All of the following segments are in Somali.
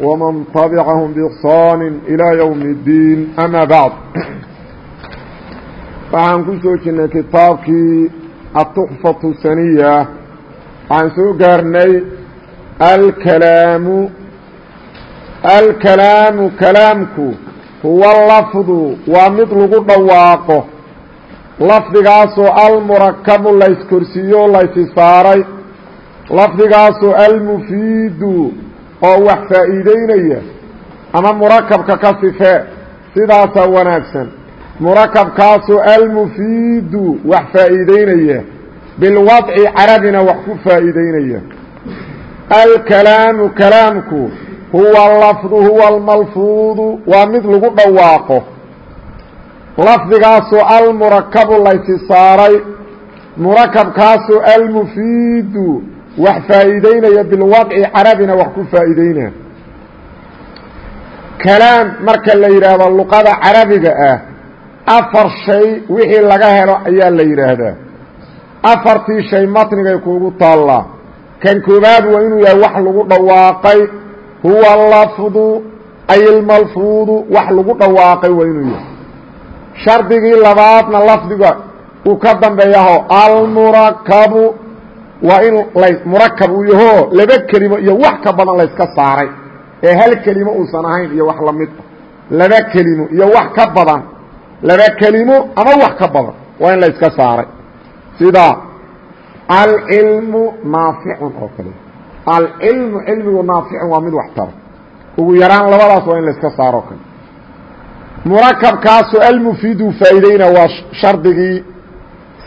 ومن طبعهم بإحصان إلى يوم الدين أما بعد waxaan ku soo jirnay kitaabkii الطxfaة saniya waxaan soo gaarnay alkalaamu alkalaamu kalaamku huwa lafdu waa mid lagu dhawaaqo lafdigaasoo almurakabu layskorsiiyo laysi saaray lafdigaasoo almufiidu oo wax faa'iideynaya ama murakabka ka sifee sidaasaa wanaagsan. Murakabkaasoo almufiidu wax faa'iideynaya bilwadci carabina wax ku faa'iideynaya alkalaamu kalaamku huwa lafdu huwa almalfuudu waa mid lagu dhawaaqo. Lafdigaasoo almurakabu laysi saaray murakabkaasoo almufiidu wax faa'iideynaya bilwadci carabina wax ku faa'iideynaya kalaam marka la yidhaahdo luqada carabiga ah afar shay wixii laga helo ayaa la yidhaahdaa. Afartii shay matnigay kuugu taallaa kan koobaad waa inuu yahay wax lagu dhawaaqay huwa lafdu ay ilmalfuudu wax lagu dhawaaqay waa inuu yahay. Shardigii labaadna lafdiga uu ka dambeeyaho almurakabu waa in la murakab uu yaho laba kelimo iyo wax ka badan layska saaray. Ee hal kelimo uusan ahayn iyo wax la mid ah. Laba kelimo iyo wax ka badan. Laba kelimo ama wax ka badan waa in la iska saaray. Sida alcilmu naaficun oo kale. Alcilmu cilmigu naaficun waa mid wax tara ugu yaraan labadaas waa in la iska saaro kale. Murakabkaasoo almufiidu faa'iideyna waa shardigii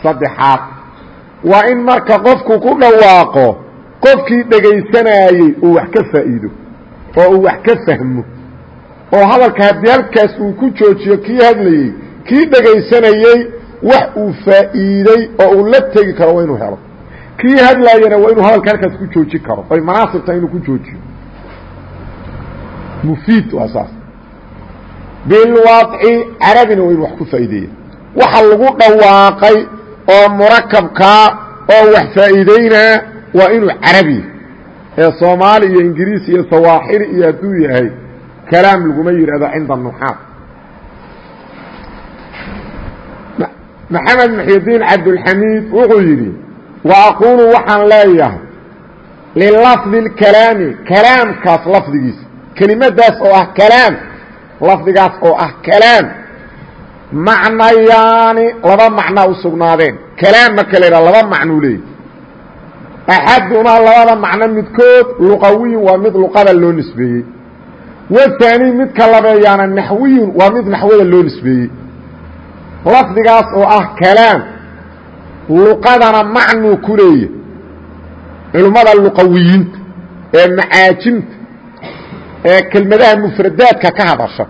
saddexaad waa in marka qofku ku dhawaaqo qofkii dhegaysanayey uu wax ka faa'iido oo uu wax ka fahmo. Oo hadalka haddii halkaas uu ku joojiyo kii hadlayey kii dhegaysanayey wax uu faa'iiday oo uu la tegi karo waa inuu helo. Kii hadlaayana waa inuu hadalka halkaas ku jooji karo oy manaasibta inuu ku joojiyo. Mufiid waa saas. Bilwadci carabina waa inu wax ku faa'iideeya waxa lagu dhawaaqay oo murakabkaa oo wax faa'iideynaa waa inuu carabiya ee soomaali iyo ingiriis iyo sawaaxili iyo hadduu yahay kalaam laguma yidhahdo cinda nuxaad maxamed muxyidiin cabdulxamiid wuxuu yidhi wa aquulu waxaan leeyahay lilafdi اlkalaami kalaamkaas lafdigiisa kelimadaas oo ah kalaam lafdigaas oo ah kalaam macnayaani laba macnaa u sugnaadeen. Kalaam marka la yidhaha laba macnuu leeyay axadumaa labada macno midkood luqawiyun waa mid luqada loo nisbeeyey. Wahaani midka labeeyaana naxwiyun waa mid naxwada loo nisbeeyey. Lafdigaas oo ah kalaam luqadana macnuu ku leeya. Culimmada luqawiyiinta ee macaajimta ee kelmadaha mufradaadka ka hadasha.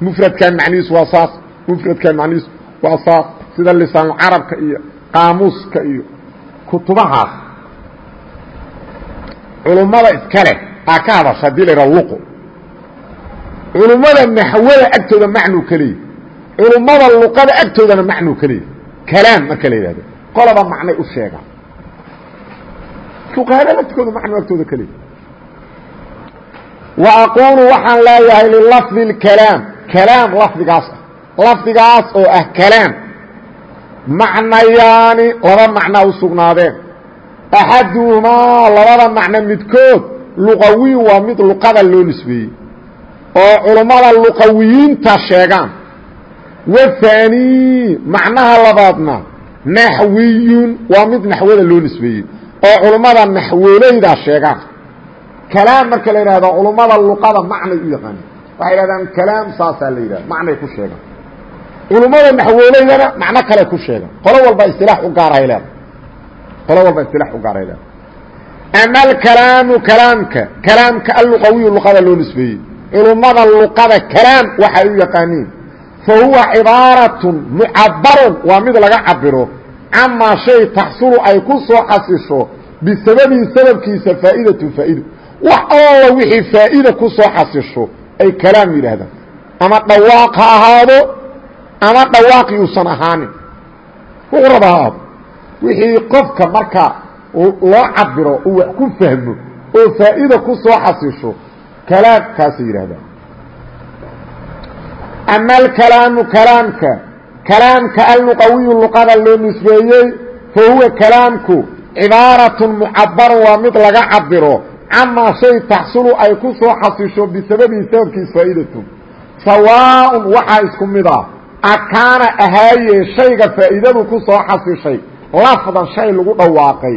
Mufradkan macnihiisu waa saas mufradkan macnihiisu waa saas sida lisaanulcarabka iyo qaamuuska iyo kutubahaas. Culummada iska leh aa ka hadasha haddii la yidhaha luqo culummada naxwada agtooda macnuu ka leeyahy culummada luqada agtoodana macnuu ka leeyahy kalaam marka la yidhahdo qoloba macnay u sheegaan. Fuqahada laftigooda macnuu agtooda ka leeyahy wa aquulu waxaan leeyahay lilafdi اlkalaam kalaam lafdigaas ah lafdigaas oo ah kalaam. Macnayaani laba macnaa u sugnaadeen. Axaduhumaa labada macno midkood luqawiyu waa mid luqada loo nisbeeyey oo culummada luqawiyiinta sheegaan. Wahaanii macnaha labaadna naxwiyun waa mid naxwada loo nisbeeyey oo culummada naxwooleyda sheegaan. Kalaam marka la yidhahdo culummada luqada macnay u yaqaaneen. Waxay yidhahdaan kalaam saasaa la macnay ku sheegaan culummada naxwooleydana macno kale ku sheegaan qolo walba istilaax u gaarahay leeda qolo walba istilaax u gaaray leeda ama alkalaamu kalaamka. Kalaamka alluqawiyu luqada loo nisbeeyey. Culummada luqada kalaam waxay u yaqaaniin. Fa huwa cibaaratun mucabarun waa mid laga cabiro camaa shay taxsulu ay ku soo xasisho. Bisababihi sababkiisa faa'idatun faa'ido wax alla wixii faa'iida ku soo xasisho ay kalaam yidhaahdaan. Ama dhawaaq ha ahaado ama dhawaaqi uusan ahaanin. Wuxuu raba ha ahaado wixii qofka marka loo cabiro uu wax ku fahmo oo faa'iida ku soo xasisho kalaamkaasay yidhahdaan ama alkalaamu kalaamka kalaamka alluqawiyu luqada loo nisbeeyey fa huwa kalaamku cibaaratun mucabarun waa mid laga cabiro camaa shay taxsulu ay ku soo xasisho bisababihi sababkiis faa'idatun sawaaءun waxaa isku mid ah akaana ahaaye shayga faa'iidadu ku soo xasishay lafdan shay lagu dhawaaqay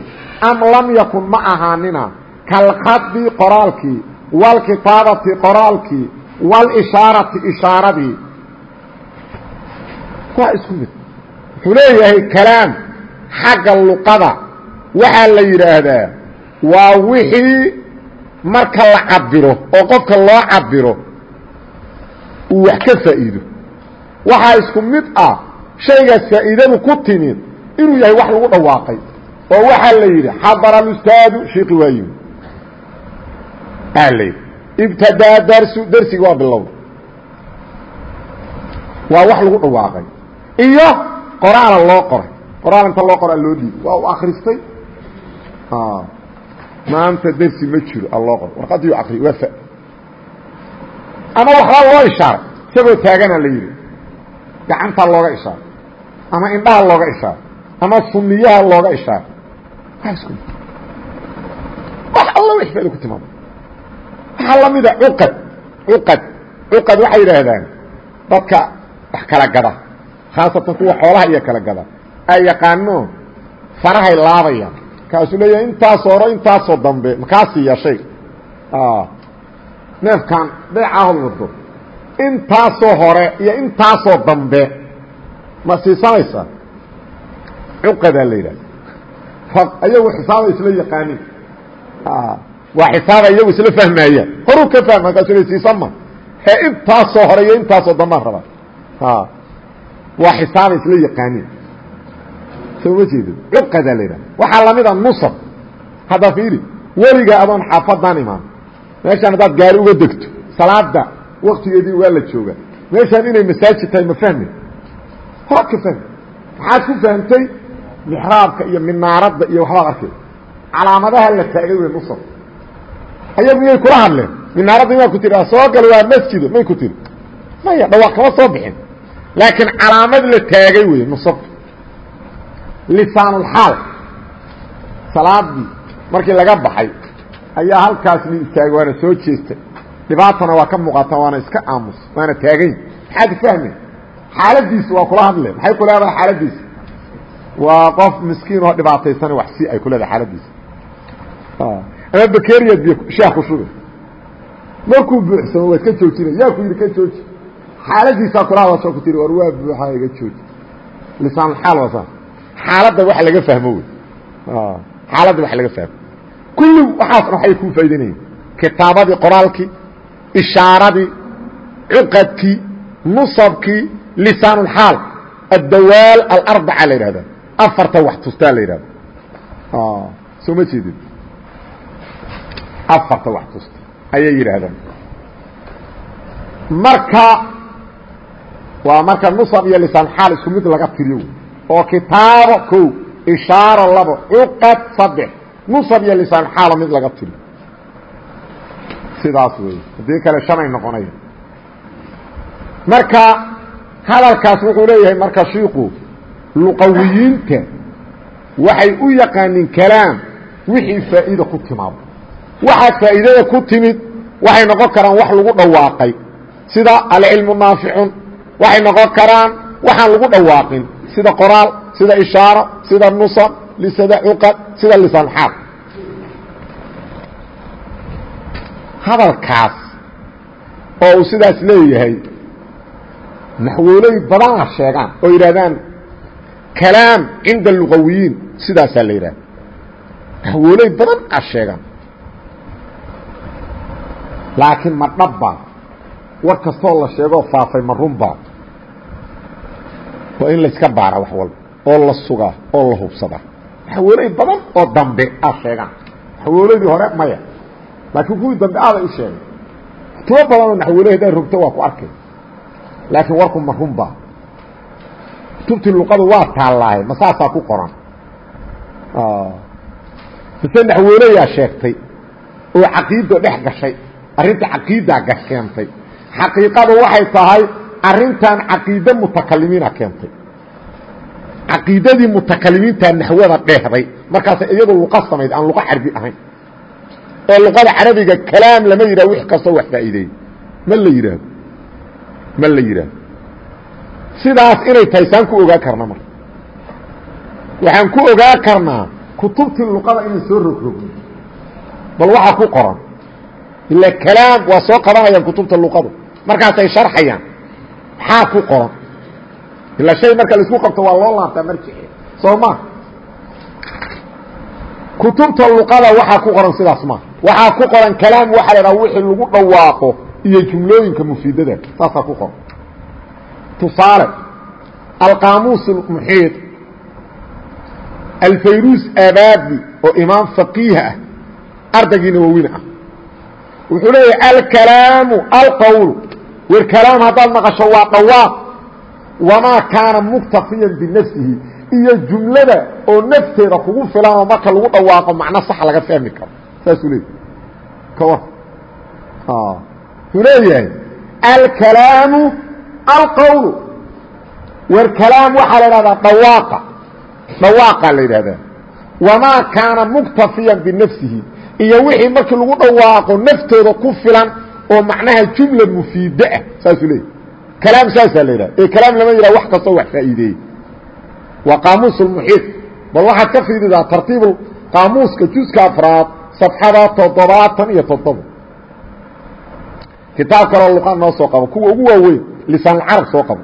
am lam yakun ma ahaanina kalkhadi qoraalkii wاlkitaabati qoraalkii wاlishaarati ishaaradii waa isku mid. Wuxuu leeyahay kalaam xagga luqada. Waxaa la yidhaahdaa waa wixii marka la cabiro oo qofka loo cabiro uu wax ka faa'iido waxaa isku mid ah shaygaas faa'iidadu ku timid inuu yahay wax lagu dhawaaqay. Oo waxaa la yidhi xadara alustaadu shiiqi waa yimi aa la yidhi ibtadaa darsu darsiga waa bilowda waa wax lagu dhawaaqay. Iyo qoraala loo qoray. Qoraal inta loo qoraa loo dhiibi waa u akristay maanta dersi ma jiro aloo qor warqadiiu akriy waa fa ama waxbaa loo ishaaray isagoo taagana la yidhi gacantaa looga ishaaray ama indhaha looga ishaaray ama suniyaha looga ishaaray wax alla wax faida ku timaado waxaa lamida cuqad cuqad cuqad waxay yidhaahdaan dadka wax kala gada khaasatan kuwa xoolaha iyo kala gada ay yaqaano farahay laabayaan kaasuu leeyahay intaas hore intaasoo dambe makaa siiya shay neefkan beecaahod wado intaasoo hore iyo intaasoo dambe ma siisanaysaa cuqadaa la yidhahda ayagu xisaaba isla yaqaanin waa xisaaba iyagu isla fahmaayaan. Horuu ka fahma markaasu le siisama he intaasoo hore iyo intaasoo dambaan rabaa. Waa xisaaba isla yaqaanin soo ma jeedin? Cuqadaa la yidhahda waxaa la mid a nusab. Hadda fiiri weliga adoon xaafadaan imaan. Meeshaan haddaad gaari uga degto salaada waktigeedii waa la jooga meeshaan inay masaajid tahay ma fahmi horaad ka fahmi maxaad ku fahamtay mixraabka iyo minaaradda iyo waxbaad arkay. Calaamadaha la taagay wey nusab. Ayagu miyay kula hadleen? Minaaradda imaa ku tiri soo gal waa masjido may ku tiri maya dhawaaq soo bixin. Laakiin calaamad la taagay wey nusabka lisaanulxaal salaadii markii laga baxay ayaa halkaas nin istaagay waana soo jeestay dhibaatana waa ka muuqata waana iska aamus waana taagayn maxaad fahmay xaaladiisa waa kula hadle maxay ku leedahay xaaladiisa waa qof miskiin oo dhibaataysan wax si ay ku leedahay xaaladiisa ama bakeriya biyo shaah ku shuga markuu buuxsamo waad ka joojinay. Yaa ku yidhi ka jooji. Xaaladiisaa kula hadasho ku tiri war waa buuxaa iga jooji. Lisaanulxaal waa saa xaaladda wax laga fahmo wey. Xaaladda wax laga fahmo. Kulli waxaasna waxay kuu faa'idaynayeen kitaabadii qoraalkii ishaaradii cuqadkii nusabkii lisaanulxaal addawaal alarbaca la yidhahda afarta wax tustaa la yidhahda soo ma jeedin? Afarta wax tusta ayay yidhaahdaan. Marka waa marka nusab iyo lisaanxaal isku mid laga tiriyo oo kitaabo ko ishaaro labo cuqad saddex nusab iyo lisaan xaalo mid laga tiri sidaas wey haddii kale shanay noqonaya marka hadalkaas wuxuu leeyahay marka shiiku luqawiyiinta waxay u yaqaaniin kalaam wixii faa'iida ku timaado. Waxaa faa'iidada ku timid waxay noqon karaan wax lagu dhawaaqay. Sida alcilmu naaficun waxay noqon karaan waxaan lagu dhawaaqin. Sida qoraal sida ishaaro sida nusab sida cuqad sida lisaan xaal hadalkaas oo uu sidaas leeyahay naxwooley badan la sheegaan oo yidhahdaan kalaam cinda lugawiyiin sidaasaa la yidhahda naxwooley badan a sheegaan. Laakiin ma dhabba war kastoo la sheegoo faafay ma runbaa waa in layska baara wax walba oo la sugaa oo la hubsadaa. Maxawooley badan oo dambe aad sheegaan. Maxawooladii hore maya laakiin kuwii dambe aaday u sheegay. Tubo badanoo naxwoole hadday rogto waa ku arkay. Laakiin warku ma runbaa kutubtii luqadu waa taallaaye ma saasaa ku qoran. Mise naxwooleyaa sheegtay? Oo caqiido dhex gashay arrinta caqiidaa keentay xaqiiqadu waxay tahay arrintan caqiide mutakalimiina keentay. Caqiidadii mutakalimiintaa naxwada dheehday. Markaasa iyadu luqa samayd aan luqa carbi ahayn oo luqada carabiga kalaam lama yidhah wix kastoo wax faa'iideey ma la yidhaahdo? Ma la yidhaahdo? Sidaas inay tahay saan ku ogaa karna marka. Waxaan ku ogaa karnaa kutubtii luqada inay soo rogrogno bal waxaa ku qoran ila kalaam waa soo qabanayaan kutubta luqadu. Markaasay sharxayaan. Maxaa ku qoran ilaa shay marka la isku qabto waa loo laabtaa marjice soo ma kutubta luqada waxaa ku qoran sidaas ma. Waxaa ku qoran kalaam waxaa la dhaha wixii lagu dhawaaqo iyo jumlooyinka mufiidada saasaa ku qoran. Tusaale alqaamuus muxiid alfayrus abaadi oo imaam faqiih ah ardaygiina waawin ah. Wuxuu leeyahay alkalaamu alqowl wer kalaam haddaad maqasho waa dhawaaq. Wamaa kaana muktafiyan binafsihi iyo jumlada oo nafteeda kugu filan oo marka lagu dhawaaqo macno sax laga fahmi karo. Saasuu leeyahy kawa wuxuu leeyahay alkalaamu alqowl wer kalaam waxaa la idhahdaa dhawaaqa. Dhawaaqaa la yidhahdaa. Wamaa kaana muktafiyan binafsihi. Iyo wixii markii lagu dhawaaqo naftooda ku filan oo macnaha jumla mufiide ah. Saasuu leeyahy kalaam saasaa la yidhaha ee kalaam lama yidhaha wax kastoo wax faa'iideeyey waa qaamuus ulmuxiid bal waxaad ka fiiridaa tartiib qaamuuska juska afraad safxada toddobaatan iyo toddoba kitaab kaloo luqa noo soo qabo. Kuwa ugu waaweyn lisaanulcarab soo qabo.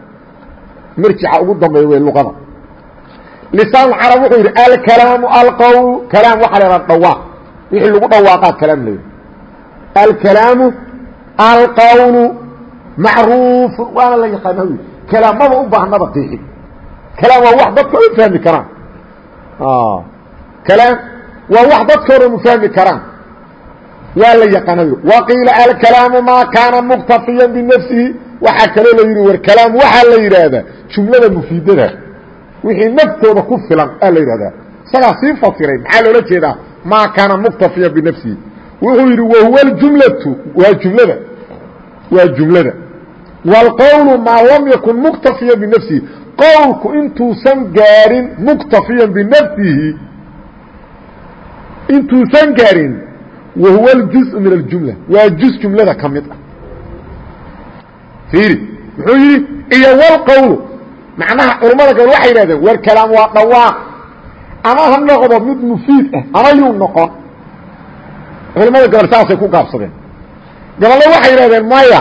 Marjica ugu dambeeya wey luqada. Lisaanulcarab wuxuu yidhi alkalaamu alqowl kalaam waxaa la yidhaha dhawaaq. Wixii lagu dhawaaqaa kalaam la yidhi. Alkalaamu alqowlu macruufu waana la yaqaana wy kalaamada u baahnaba qiixi kalaam waa wax dadka o fahmi karaan kalaam waa wax dadka o dhan u fahmi karaan waa la yaqaana wy waqiila alkalaamu maa kaana muktafiya binafsihi waxaa kaloo la yidhi war kalaam waxaa la yidhaahdaa jumlada mufiidada wixii naftooda ku filan aa la yidhahdaa isagaa sii fasiray maxaa loola jeedaa maa kaana muktafiya binafsihi wuxuu yidhi wahuwa jumlatu waa jumlada waa jumlada wاlqowlu maa lam yakun muktafiya binafsihi qowlku intuusan gaarin muktafiya binafsihi intuusan gaarin wahuwa اljuزء min اljumla waa juz jumlada ka mid ah fiiri muxuu yidhi iyo wlqowlu macnaha culammada gabal waxay yidhahdeen war kalaam waa dhawaaq ama ha noqdo mid mufiid ah ama yuu noqon culamada gabal saasay ku gaabsadeen gaballo waxay yidhahdeen maya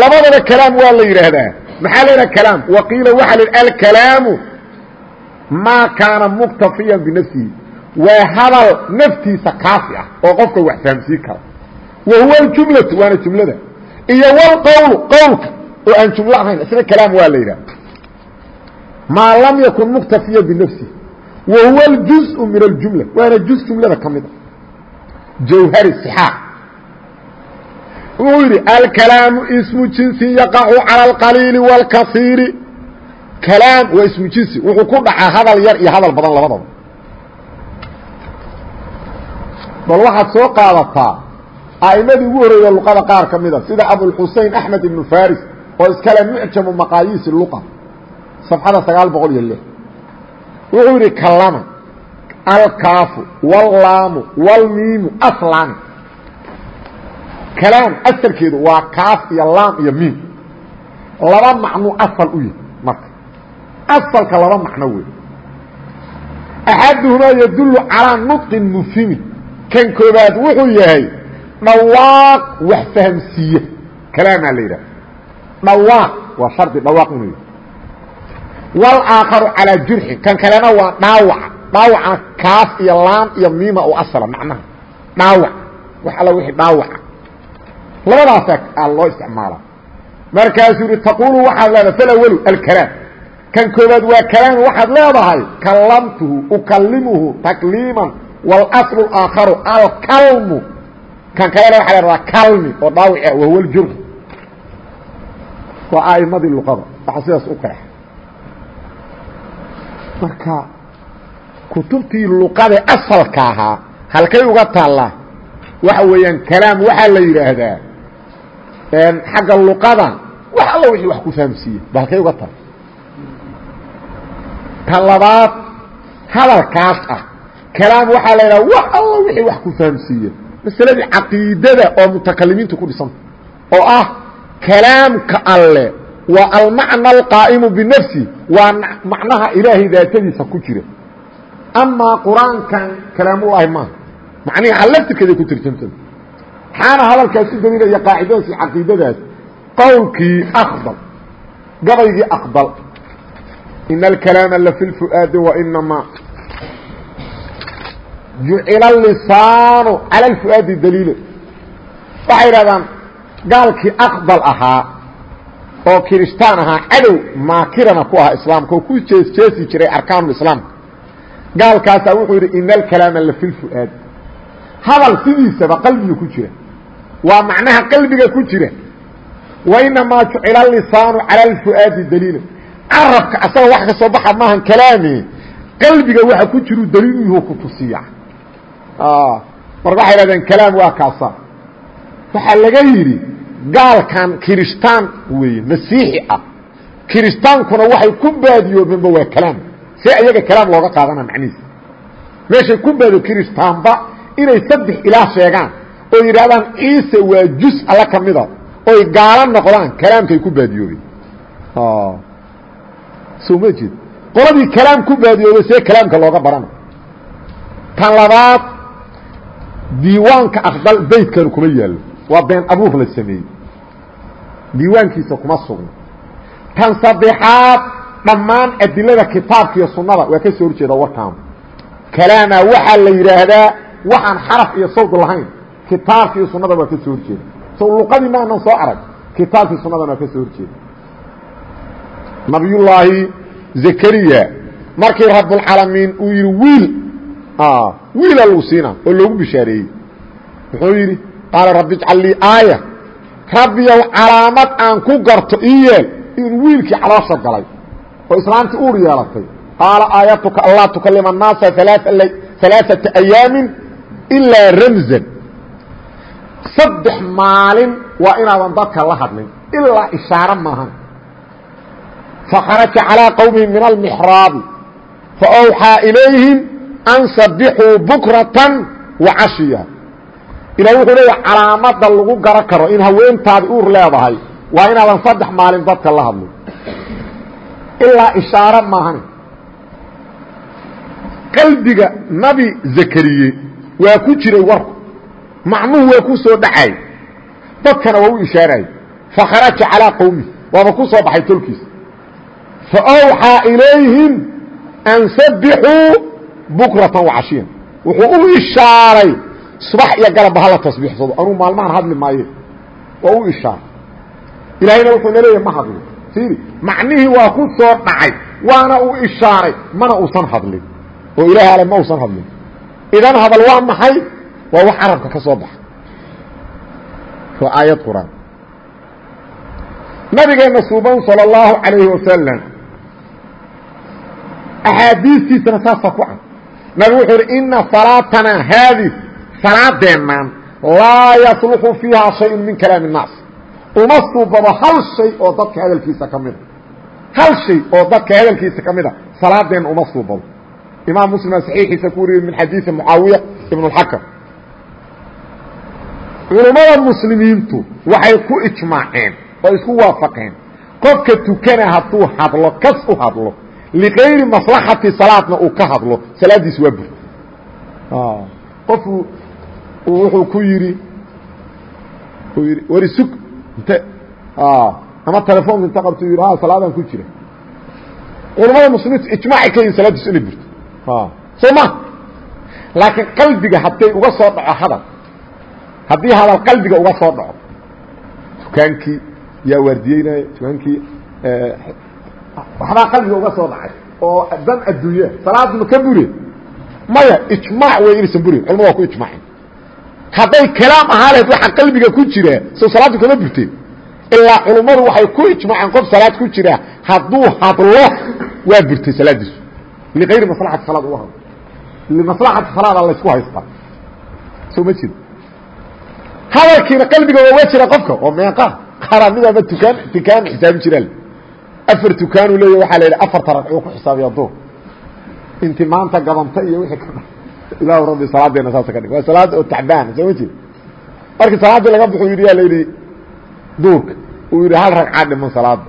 labadaba kalaam waa la yidhaahdaa maxaa la kalaam? Waqiila waxaa la yidha alkalaamu maa kaana muktafiyan binafsihi. Waa hadal naftiisa kaafi ah oo qofka wax fahamsiin kara wa huwa aljumlatu waana jumlada. Iyo walqowlu qowlka oo aan jumlo ahayn isna kalaam waa la yidhaha maa lam yakun muktafiyan binafsihi. Wa huwa aljuزءu min aljumla waana juz jumlada ka mid a jawhari sixaaq wuxuu yidhi alkalaamu ismu jinsi yaqacu cala alqaliili wاlkasiiri kalaam waa ismu jinsi wuxuu ku dhacaa hadal yar iyo hadal badan labadaba bal waxaad soo qaadataa a'imadii ugu horreeya luqada qaar ka mida ah, sida abulxusein axmed ibnu faris oo iskale mucjamu maqaayiis luqa safxada sagaal boqol iyo lix. Wuxuu yidhi kalama alkaafu wallaamu wlmiimu aslaani kalaam asalkeedu waa kaaf iyo laam iyo miim. Laba macnuu asal u yahay marka. Asalka laba macno wey axaduhumaa yadullu calaa nudqin mufhimin kan koobaad wuxuu yahay dhawaaq wax fahamsiiye kalaamaa la yidhaha dhawaaq waa shardi dhawaaq inuu yahay. Walaakharu calaa jurxin. Kan kalena waa dhaawaca dhaawacana kaaf iyo laam iyo miima oo asala macnaha. Dhaawac. Wax alla wixii dhaawaca labadaasaa loo isticmaala markaasuu yihi taqulu waxaad leedahay falawlu alkalaam. Kan koobaad waa kalaam waxaad leedahay kallamtuhu ukalimuhu takliiman wاlaslu aakharu alkalmu. Kan kalena waxa la hahdaa kalmi oo dhaawic ah wahuwa ljurh waa a'imadii luqada waxa sidaas u qeexa marka kutubtii luqada asalka ahaa halkay uga taallaa waxa weeyaan kalaam waxaa la yidhaahdaa xagga luqada wax alla wixii wax ku fahamsiiye ba halkay uga taalla ta labaad hadalkaas ah kalaam waxaa la yidhaha wax alla wixii wax ku fahamsiiye masaladii caqiidada oo mutakalimiinta ku dhisanta oo ah kalaamka alle waa almacna alqaa'imu binafsi waa macnaha ilaahay daatadiisa ku jira. Amaa qur'aankan kalaamulahi maaha. Macnihi allaftirkeeday ku tirjanta maxaana hadalkaas u daliilaya qaacidadaas iyo caqiidadaas qowlkii akdal gabaygii akdal ina alkalaama lafi lfu'aadi wainamaa jucila lisaanu cala lfu'aadi daliila waxay yidhahdaan gaalkii aqbal ahaa oo kiristaan ahaa cadow maakirana ku ahaa islaamka oo ku jeesjeesi jiray arkaanulislaamka gaalkaasaa wuxuu yidhi ina alkalaama lafi lfu'aadi hadal sidiisaba qalbiga ku jira. Waa macnaha qalbiga ku jira. Wainamaa jucila lisaanu cala lfu'aadi daliila carabka asaga wax ka soo baxa maahan kalaami qalbiga waxa ku jiru daliil yuhu ku tusiya marka waxay hahdeen kalaam waa kaasa. Waxaa laga yidhi gaalkan kiristaan weeye masiixi ah. Kiristaankuna waxay ku baadiyoobeenba waa kalaam. See ayaga kalaam looga qaadana macnihiisa. Meeshay ku baadiyo kiristaanba inay saddex ilaah sheegaan oo yidhahdaan ciise waa jus alla ka mida oy gaalo noqdaan kalaamkay ku baadiyoobeen soo ma jeed qoladii kalaam ku baadiyoobay see kalaamka looga barana tan labaad diiwaanka aqbal beydkanu kuma yaallo. Waa been abuur la sameeyey. Diiwaankiisa kuma sugno tan saddexaad dhammaan adilada kitaabka iyo sunnada waa ka soo horjeeda warkaanu kalaama waxaa la yidhaahdaa waxaan xaraf iyo sawd lahayn kitaabka iyo sunnada waa ka soo horjeeda. So luqadii maanan soo arag kitaabkii sunnadana waa ka soo horjeeda. Nabiyullaahi zakariya markii rabbulcaalamiin uu yidhi wiil wiila lagu siina oo loogu bishaareeyey. Muxuu yidhi qaala rabbi ijcal lii aaya rabbiyow calaamad aan ku garto ii yeel in wiilkii caloosha galay oo islaantii uur yeelatay. Qaala aayatuka anlaa tukalima annaasa alaaثata ayaamin ilaa ramzan saddex maalin waa inaadan dadka la hadlin ilaa ishaaro maahan fakharaja calىa qowmihi min almixraabi faawxaa ilayhim an sabixuu bukratan wa cashiya ilah wuxuu leeya calaamada lagu garan karo in haweentaadi uur leedahay waa inaadan saddex maalin dadka la hadlin ilaa ishaaro maahane qalbiga nabi zakariye waa ku jiray warku macnuhu waa ku soo dhacay. Dadkana waa u ishaaray fakharaja calىa qowmi waaba ku soo baxay tolkiisa. Faawxaa ilayhim an sabixuu bukratan wacashiyan wuxuu u ishaaray. Subax iyo galabba hala tasbiixsado. Anuu maalmahan hadli maaye. Waa u ishaaray. Ilaahayna wuxuu na leeyahy ma hadlin. Waa ku soo dhacay. Waana uu ishaaray. Mana uusan hadlin. Oo ilaahay ale ma uusan hadlin idan hadal waa maxay waa wax carabka ka soo baxa waa aayad qur-aan nabigeena suuban salى اllahu عalayhi wasalam axaadiistiisana saasaa ku cad nabig wuxuu uhi ina salaatanaa haadi salaadeennan laa yasluxu fiiha shayun min kalaami الnaas uma suubado hal shay oo dadka hadalkiisa ka mida hal shay oo dadka hadalkiisa ka mida salaadeenna uma suubado imaam muslimaa saxiixiisa ku wariyey min xadiidi mucaawiya ibn اlxakam culummada muslimiintu waxay ku ijmaaceen oo isku waafaqeen qofka tukana hadduu hadlo kas u hadlo liqayri maslaxati salaadna uu ka hadlo salaadiis waa burta. Qofu wuxuu ku yidhi yidhi wari sug inte ama telefoonka inta qabto yidhi salaadaan ku jira. Culamada muslimiintu ijmaacay ka yihiin salaadiis inay burto soo ma? Laakiin qalbiga hadday uga soo dhaco hadal haddii hadal qalbiga uga soo dhaco dukaankii yaa waardiyeynaya tukaankii waxbaa qalbiga uga soo dhacay oo dan adduunya salaaduma ka bure maya ijmaac wey inaysan burin culamada waa ku ijmaaceen hadday kalaam ahaa lahayd waxa qalbiga ku jira soo salaaddu kama burteen ilaa culummadu waxay ku ijmaaceen qof salaad ku jira hadduu hadlo waa burtay salaadiisu liayri maslaxati salaad uga hadlo limaslaxati salaada laysku haystaa soo ma jeed hadalkiina qalbiga waa jira qofka oo meeqa qaraa midaba tukaan tukaan xisaabi jiraan afar tukaanuu leeya waxaa la yidhi afarta ragcuu ku xisaabiya duur inti maanta gabanta iyo wixii ka ilaahu rabbi salaadeena saasa ka dhig waa salaad oo tacbaana soo ma jeed markii salaaddii laga baxuu yidhi yaa la yidhi duurka uu yidhi hal ragcaa dhiman salaada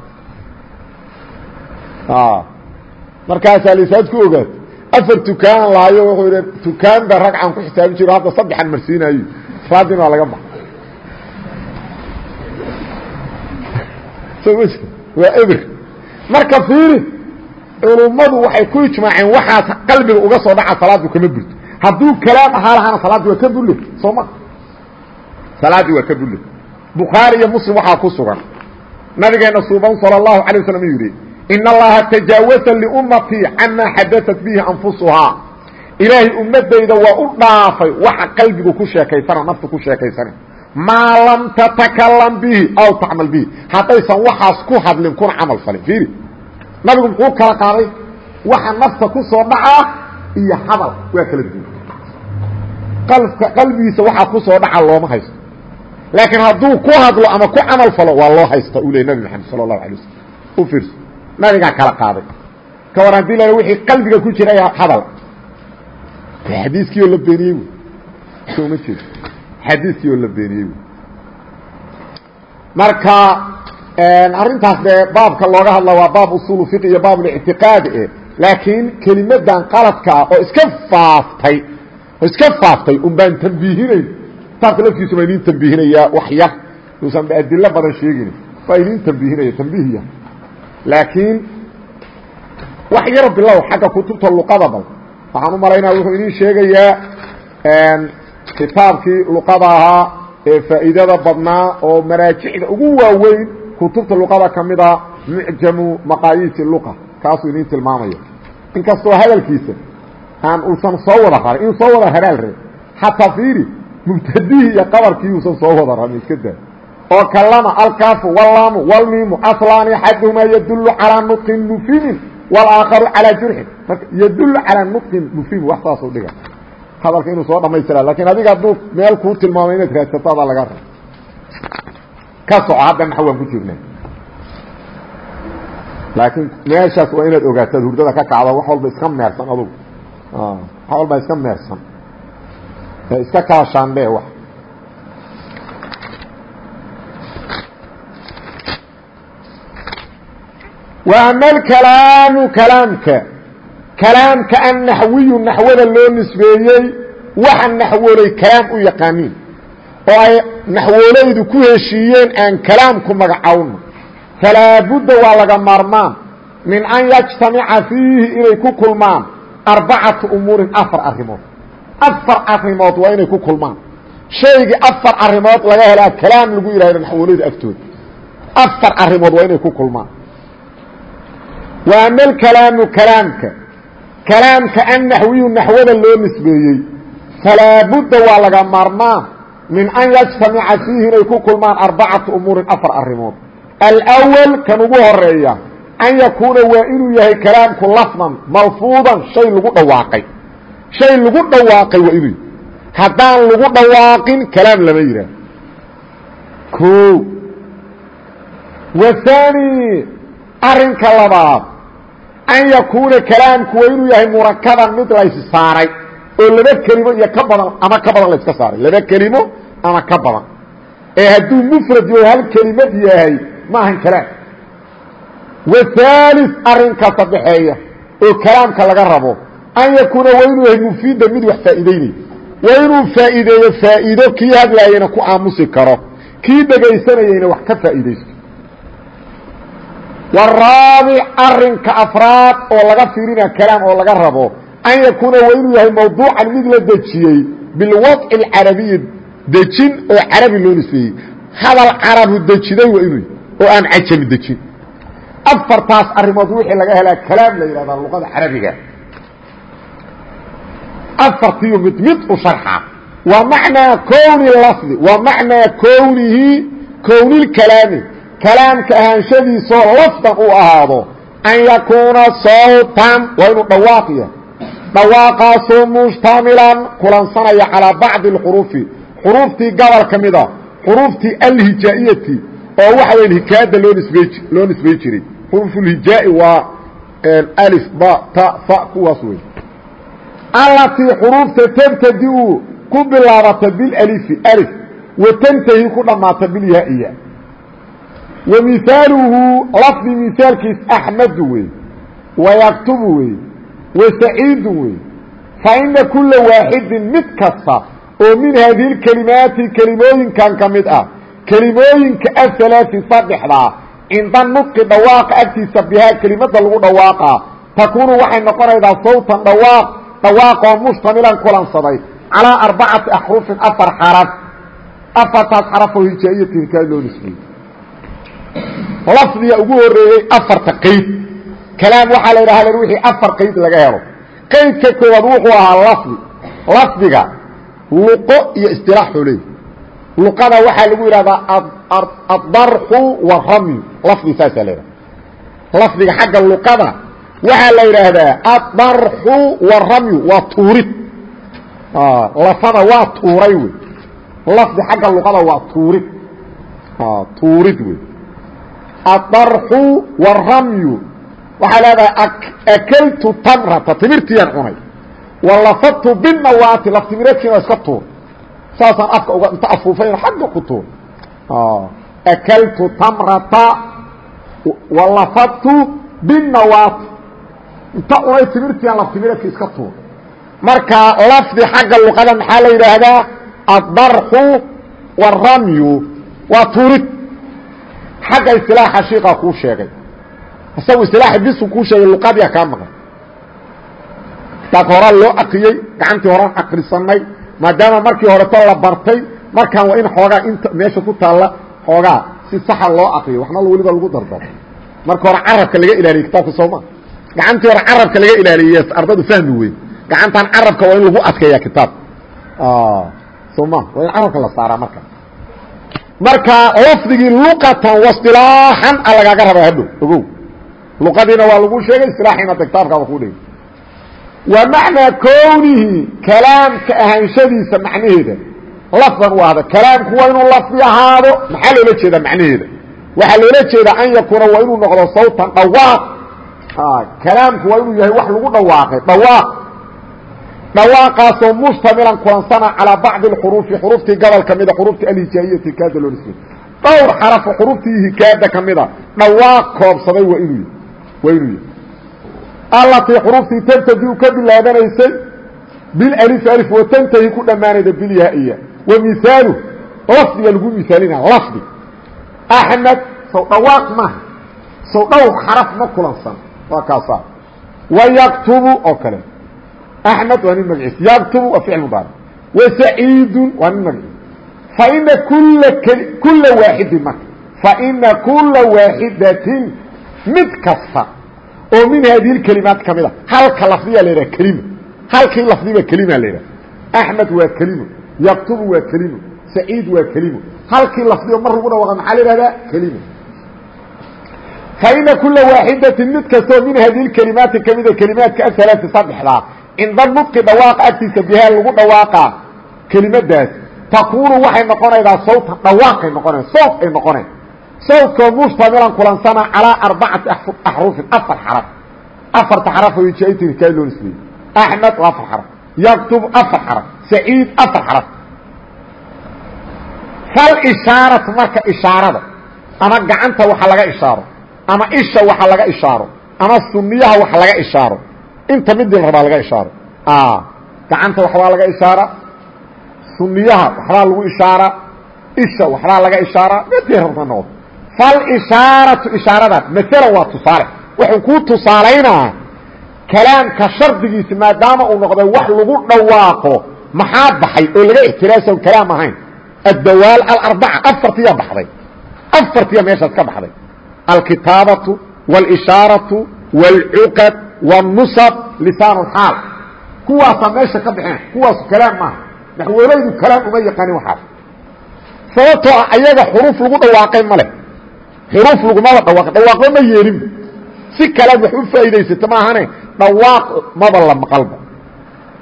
markaasaa lasaad ku ogaat afar tukaan lahayo wuuu tukaan ba ragcan ku xisaabin jiro hadda saddexan marsiinayo raadina waa laga baxa waa eber. Marka fiiri culummadu waxay ku ijmaaceen waxaas qalbiga uga soo dhaca salaaddu kama burto. Hadduu kalaam ahaa lahaana waa ka bulle soo ma. Waa ka bulle. Bukhaari iyo muslim waxaa ku sugan. Nabigeena suuban salى اllahu alay waslm yidhi in allaha tajaawasa liummatii camaa xadaثat bihi anfusuhaa ilaahay ummadayda waa u dhaafay waxa qalbigu ku sheekaysana naftu ku sheekaysana maa lam tatakalam bihi aw tacmal bihi haddaysan waxaas ku hadlin kuna camal falin fiiri nabigu muxuu kala qaaday waxa nafta ku soo dhacaa iyo hadal waa kala duwan qalbigiisa waxaa ku soo dhaca looma haysto laakiin hadduu ku hadlo ama ku camal falo waa loo haysta uu ley nabi maxamed sala allahu alay nabigaa kala qaaday. Ka war haddii la wixii qalbiga ku jiray hadal. Xadiiskii oo la beeniyey wy soo ma jeedo. Xadiiskii oo la beeniyey wy marka arrintaas dee baabka looga hadla waa baab usuulu fiqi iyo baab lictiqaadi eh. Laakiin kelimadan qaladka ah oo iska faaftay oo iska faaftay un baan tambiihinayn kitaabka laftiisu baa idin tambiihinayaa wax yar. Uusan adilo badan sheegin. Waa idin tambiihinaya tambiihiya laakiin wax yar bilow xagga kutubta luqada bal waxaan u malaynaya wuxuu idin sheegayaa kitaabkii luqada ahaa ee faa'iidada badnaa oo maraajicda ugu waaweyn kutubta luqada ka mid a mucjamu maqaayiisi luqa kaasuu idin tilmaamaya. Inkastoo hadalkiisa aan uusan soo wada rarin in soo wada haraal ree xataa fiiri mubtadihii iyo qabarkii uusan soo wada rarin iska daa oo kalama alkaafu wallaamu walmiimu aslaani axaduhumaa yadullu calaa nutqin mufimin walaakharu calaa jurxin marka yadullu calaa nutqin mufimin wax saasuu dhiga. Hadalka inuu soo dhamaystira laakiin adiga hadduu meel kuu tilmaamay inaad raadsato adaa laga raba ka soco hadda nax waan ku jirna laakiin meeshaas waa inaad ogaataad hurdada ka kacdo wax walba iska meersan adugu. Wax walba iska meersan. Iska kala shaandhee wax ama alkalaamu kalaamka. Kalaamka annaxwiyu naxwada loo nisbeeyey waxa naxwoolay kalaam u yaqaaniin. Oo ay naxwoolaydu ku heshiiyeen aan kalaamku magacowno falaa budda waa laga maarmaan. Min an yajtamica fiihi inay ku kulmaan arbacatu umuurin afar arrimood. Afar arrimood waa inay ku kulmaan. Shaygii afar arrimood laga helaa kalaam lagu yidhahdo naxwoolayda aftooda afar arrimood waa inay ku kulmaan wa ama alkalaamu kalaamka. Kalaamka annaxwiyu naxwada loo nisbeeyey. Falaa budda waa laga maarmaan min an yajtamica fiihi inay ku kulmaan arbacatu umuurin afar arrimood. Alwal kan ugu horreeya an yakuuna waa inuu yahay kalaamku lafdan malfuudan shay lagu dhawaaqay. Shay lagu dhawaaqay waa inuu. Haddaan lagu dhawaaqin kalaam lama yidhaah o wahaani arrinka labaad an yakuuna kalaamku waa inuu yahay murakaban mid laysi saaray oo laba kelimo iyo ka badan ama ka badan layska saaray. Laba kelimo ama ka badan. Ee hadduu mufrad yo hal kelimad yahay ma ahan kalaam. Wahaali arrinka saddexeeya oo kalaamka laga rabo an yakuuna waa inuu yahay mufiida mid wax faa'iideynaya waa inuu faa'iideeyo faa'iido kii hadlaayana ku aamusi karo kii dhegaysanayayna wax ka faa'iidaysto waraabic arinka afraad oo laga fiirina kalaam oo laga rabo an yakuuna waa yahay mawduucan mid la dejiyey bilwadci alcarabiyi dejin oo carabi loo nisbeeyey. Hadal carabu dejiday waa inuu oo aan cajami dejin. Afartaas arrimood wixii laga helaa kalaam la yidhahdaa luqada carabiga. Afartiiu mid mid u sharxa. Wa macnaa kowni lafdi wa macnaa kownihi kownilkalaami kalaamka ahaanshadiisoo lafdan uu ahaado an yakuuna sawtan waa inuu dhawaaqiya dhawaaqaasoo mushtamilan kulansanaya calaa bacdi اlxurufi xuruuftii gobol ka mida xuruuftii alhijaa'iyati oo waxa weya hikaayadda loo nisbey loo nisbey jiray xuruufulhijaa'i waa alif ba ta fa kuwaas wey allatii xuruufta tabtadi-u ku bilaabata bilalifi alif. Wa tantahi ku dhammaata bilyaa-iya mihaaluhu lafdi mihaalkiis axmedu wey. Wayaktubu wey. Wasaciidu wey. Ina kula waaxidin mid kasta oo min haadihi lkelimaati kelimooyinkan ka mid ah kelimooyinka ahalaafi saddexdaa cinda nudqi dhawaaqa agtiisa bihaa kelimada lagu dhawaaqaa takuunu waxay noqonaydaa sawtan dhawaaq dhawaaqoo mushtamilan kulansaday calaa arbacati axrufin afar xaraf afartaas xarafoo hijaa'iyati hikaaya loo nisbiyey lafdiga ugu horeeyey afarta qeyd. Kalaam waxaa la yidhaha wixii afar qeyd laga helo. Qeydka koowaad wuxuu ahaa lafdi. Lafdiga luqo iyo istilaaxuu leey luqada waxaa lagu yidhahdaa addarxu waramyu lafdi saasaa la yidhahda lafdiga xagga luqada waxaa la yidhaahdaa addarxu waramyu waa tuurid. Lafada waa tuuray wey. Lafdi xagga luqada waa tuurid. Tuurid wey addarxu waramyu waxaa leedahay akeltu tamrata timirtiyaan cunay walafadtu binawaati laftimireedkiina iska tuur saasaan afka uga inta afuufayna xagga ku tuur akaltu tamrata walafadtu binawaati inta cunay timirtiiaan laftimireedka iska tuur marka lafdi xagga luqada maxaa la yidhaahdaa addarxu waramyu waa tuurid xagga istilaaxa shiikaa kuu sheegay. Isagu istilaaxi bisu kuu sheegay luqadiia kaa maqan. Kitaabka horaa loo akriyey gacantii horaan akrisanay maadaama markii horeto la bartay markaan waa in xoogaa inta meesha ku taalla xoogaa si saxa loo akriyo waxna weliba lagu dardaro marka hore carabka laga ilaaliye kitaabka sooma gacantii hore carabka laga ilaaliye ardadu fahmi weyn. Gacantan carabka waa in lagu adkeeya kitaab. Soma waa in carabka la saaraa marka marka lafdigii luqatan wasilaaxan a lagaaga rabaa hadhow ogow. Luqadiina waa lagu sheegay isilaaxiina de kitaabkaaba kuu dhigay. Wa macnaa kownihi kalaamka ahaanshadiisa macnaheeda. Lafdan u ahda kalaamku waa inuu lafdi ahaado maxaa loola jeedaa macnaheeda? Waxaa loola jeedaa an yakuuna waa inuu noqdo sawtan dhawaaq. Kalaamku waa inuu yahay wax lagu dhawaaqay dhawaaq dhawaaqaasoo mushtamilan kulansana calaa bacdi اxuruufi xuruftii gobol ka mida xuruftii alhijaayati hikaada loo nisbay dhowr xarafo xuruftii hikaada ka mida dhawaaq koobsaday waa inuu waa inuu yahy allatii xuruftii tabtadi u ka bilaabanaysay bilif alif watantahi ku dhammaanayda bilyaa-iya wa mihaalu lafdiga lagu mihaalina lafdi axmed sow dhawaaq maaha sow dhowr xaraf ma kulansan waa kaasaa wa yaktubu oo kale axmed waa nin magaciis yaktubu waa mubaarc wa saciidun waa nin magaciis faina kula waaxidin marka faina kula waaxidatin mid kasta oo min haadihi اkelimaat ka mida halka lafdiya la yidhaha kelima halkii lafdiba kelima la yidhaha axmed waa kelimo yaktubu waa kelimo saciid waa kelimo halkii lafdiba mar lagu dhawaqa maxaa la ihahdaa kelimo faina kula waaxidatin mid kastoo min haadihi اkelimaati kamida kelimaadka aalaai saddexdaa cinda nudqi dhawaaqa agtiisa bihaa lagu dhawaaqa kelimadaas takuunu waxay noqonaydaa sawtan dhawaaqay noqonay sawt ay noqoneen sawdkoo mushtamilan kulansana calaa arbacati axrufin afar xaraf. Afarta xarafoo ijaaiti kaa loo nisbeeyey. Axmed waa afar xaraf yaktub afar xaraf saciid afar xaraf. Falishaaratu marka ishaarada ama gacanta waxa laga ishaaro ama isha waxa laga ishaaro ama suniyaha wax laga ishaaro inta midii rabaa laga ishaaro gacanta waxbaa laga ishaara suniyaha waxbaa lagu ishaaraa isha waxbaa laga ishaaraa midii rabta noqoto falishaaratu ishaaradaas masalan waa tusaale wuxuu kuu tusaalaynaa kalaamka shardigiisi maadaama uu noqday wax lagu dhawaaqo maxaa baxay oo laga ixtiraaso kalaam ahayn addawaal alarbaca afartiyaa baxday afartiya meeshaas ka baxday alkitaabatu wاlishaaraةu wاlcuqad wاnusab lisaan اxaal kuwaasaa meesha ka baxeen kuwaasu kalaam maaha naxwoolaydu kalaam uma yaqaanin waxaas. Sababtoo ah ayaga xuruuf lagu dhawaaqay ma leh. Xuruuf lagumaba dhawaaqay dhawaaqba ma yeelinba si kalead wax u faa'iidaysato maahane dhawaaq maba la maqalba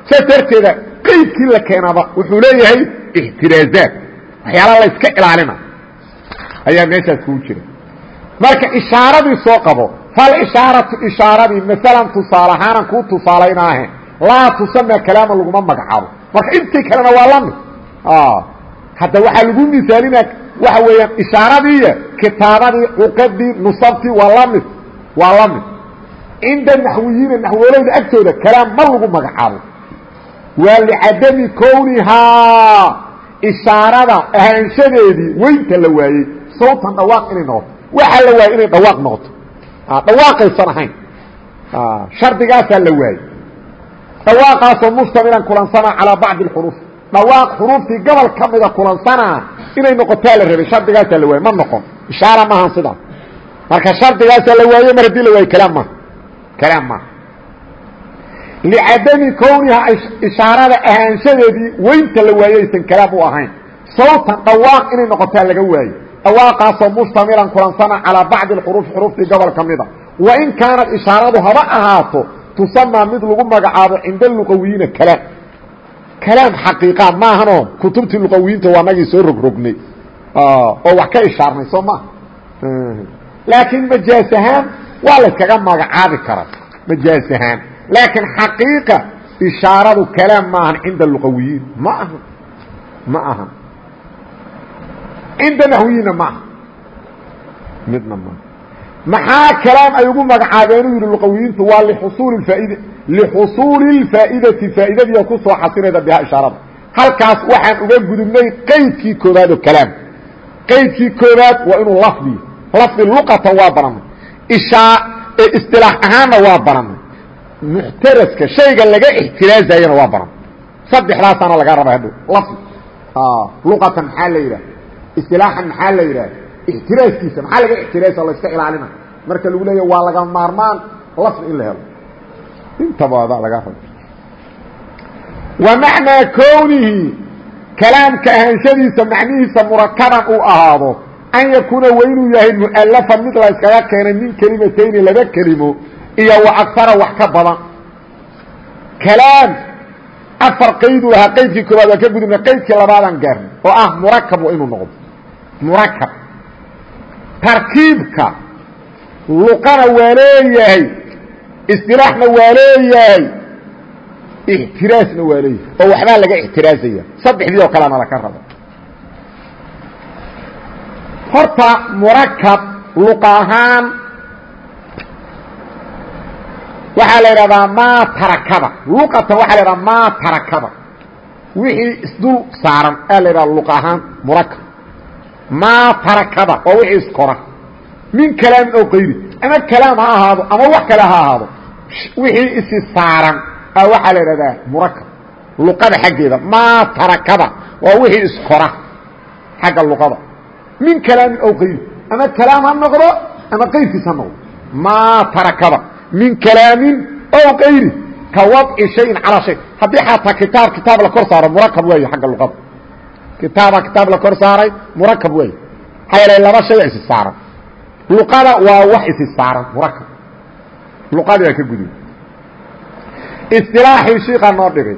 saas darteeda qeydkii la keenaba wuxuu leeyahay ixtiraazaad waxyaala la yska ilaalina. Ayaa meeshaas kuu jira. Marka ishaaradii soo qabo fal ishaaratu ishaaradii maalan tusaale ahaanan kuu tusaalaynaahe laa tusama kalaama laguma magacaabo. Marka intii kalena waa la mid. Hadda waxaa lagu misaalina waxa weeyaan ishaaradii kitaabadii cuqadii nusabtii waa la mid. Waa la mid. Cinda naxwiyiina naxwooleyda agtooda kalaam ma lagu magacaabo. Waa licadami kownihaa ishaarada ahaanshadeedii weynta la waayey. Sawtan dhawaaq inay noqoto. Waxaa la waayey inay dhawaaq noqoto dhawaaqaysan ahayn shardigaasaa la waayey. Dhawaaqaasoo mustamilan kulansana calaa bacdi اxuruuf dhawaaq xuruuftii gobol ka mida kulansanaa inay noqotaa la rabay. Shardigaasaa la waayey. Ma noqon. Ishaara maahan sidaas marka shardigaasaa la waaye mar haddii la waaye kalaam maaha kalaam maaha licadami kowniha ishaarada ahaanshadeedii weynta la waaye kalaam u ahayn. Sawtan dhawaaq inay noqotaa laga waaye dhawaaqaasoo mustamilan kulansana calaa bacdi اxuruuf xuruuftii gobol ka mida. Wain kaanat ishaaradu haba ahaato tusamaa mid lagu magacaabo cinda luqawiyiina kalaam kalaam xaqiiqa maahanoo kutubtii luqawiyiinta waa nagii soo rogrognay. Oo wax ka ishaarnay soo maa laakiin majaas ahaan waa layskaga magacaabi karaa majaas ahaan. Laakiin xaqiiqa ishaaradu kalaam maahan cinda luqawiyiin ma aha cinda naxwiyiinna ma. Aha midna maaha maxaa kalaam ay ugu magacaabeen u yidhi luqawiyiintu? Waa lixusuuli faaid lixusuuli اfaa'idati faa'iidadiia ku soo xasinayda bihaa ishaarada. Halkaas waxaan uga gudubnay qaydkii koobaad oo kalaam. Qaydkii koobaad waa inuu lafdi lafdi luqatan waa baranay ishaa istilaax ahaanna waa baranay muxtaraska shayga laga ixtiraazayana waa baranay saddexdaasaana lagaa rabaa hadhow. Lafdi. Luqatan maxaa la yidhaha istilaaxan maxaa la yidhaha ixtiraaskiisa maxaa laga ixtiraasa la iska ilaalina? Marka lagu leeya waa laga maarmaan lafdi in la helo. Intaba adaa laga raba wa macnaa kownihi kalaamka ahaanshadiisa macnihiisa murakaban uu ahaado an yakuuna wa inuu yahay mu'alafan mid la yskaga keenay min kelimatayni laba kelimo iyo wa agara wax ka badan. Kalaam afar qayduu lahaa qaydkii koobaad waa ka gudubna qaydkii labaadaan gaarnay oo ah murakab waa inuu noqdo murakab tarkiibka luqana waa leeyahay istilaaxna waa leeyahay ixtiraasna waa leeyahay oo waxbaa laga ixtiraazaya saddexdii oo kalena laka rabo. Horta murakab luqa ahaan waxaa la idhahdaa maa tarakaba luqatan waxaa la idhahdaa maa tarakaba wixii isdul saaran aa la idhahda luqa ahaan murakab maa tarakaba waa wixii iskora min kalaamin oo qayri ama kalaam ha ahaado ama wax kale ha ahaado. Wixii isi saaran a waxaa la idhahdaa murakab luqada xaggeeda maa tarakaba waa wixii iskora xagga luqada. Min kalaamin oo qayri ama kalaam ha noqdo ama qayrkiis ha noqdo. Maa tarakaba min kalaamin ow kayri ka wadci shayin calaa shay. Haddii xataa kitaab kitaab la kor saaro murakab weeye xagga luqada kitaaba kitaab la kor saaray murakab weeye maxaa yeelay laba shay isi saaran. Luqada waa wax isi saaran murakab luqadii aa ka gudub istilaaxii shiikaa noo dhigay.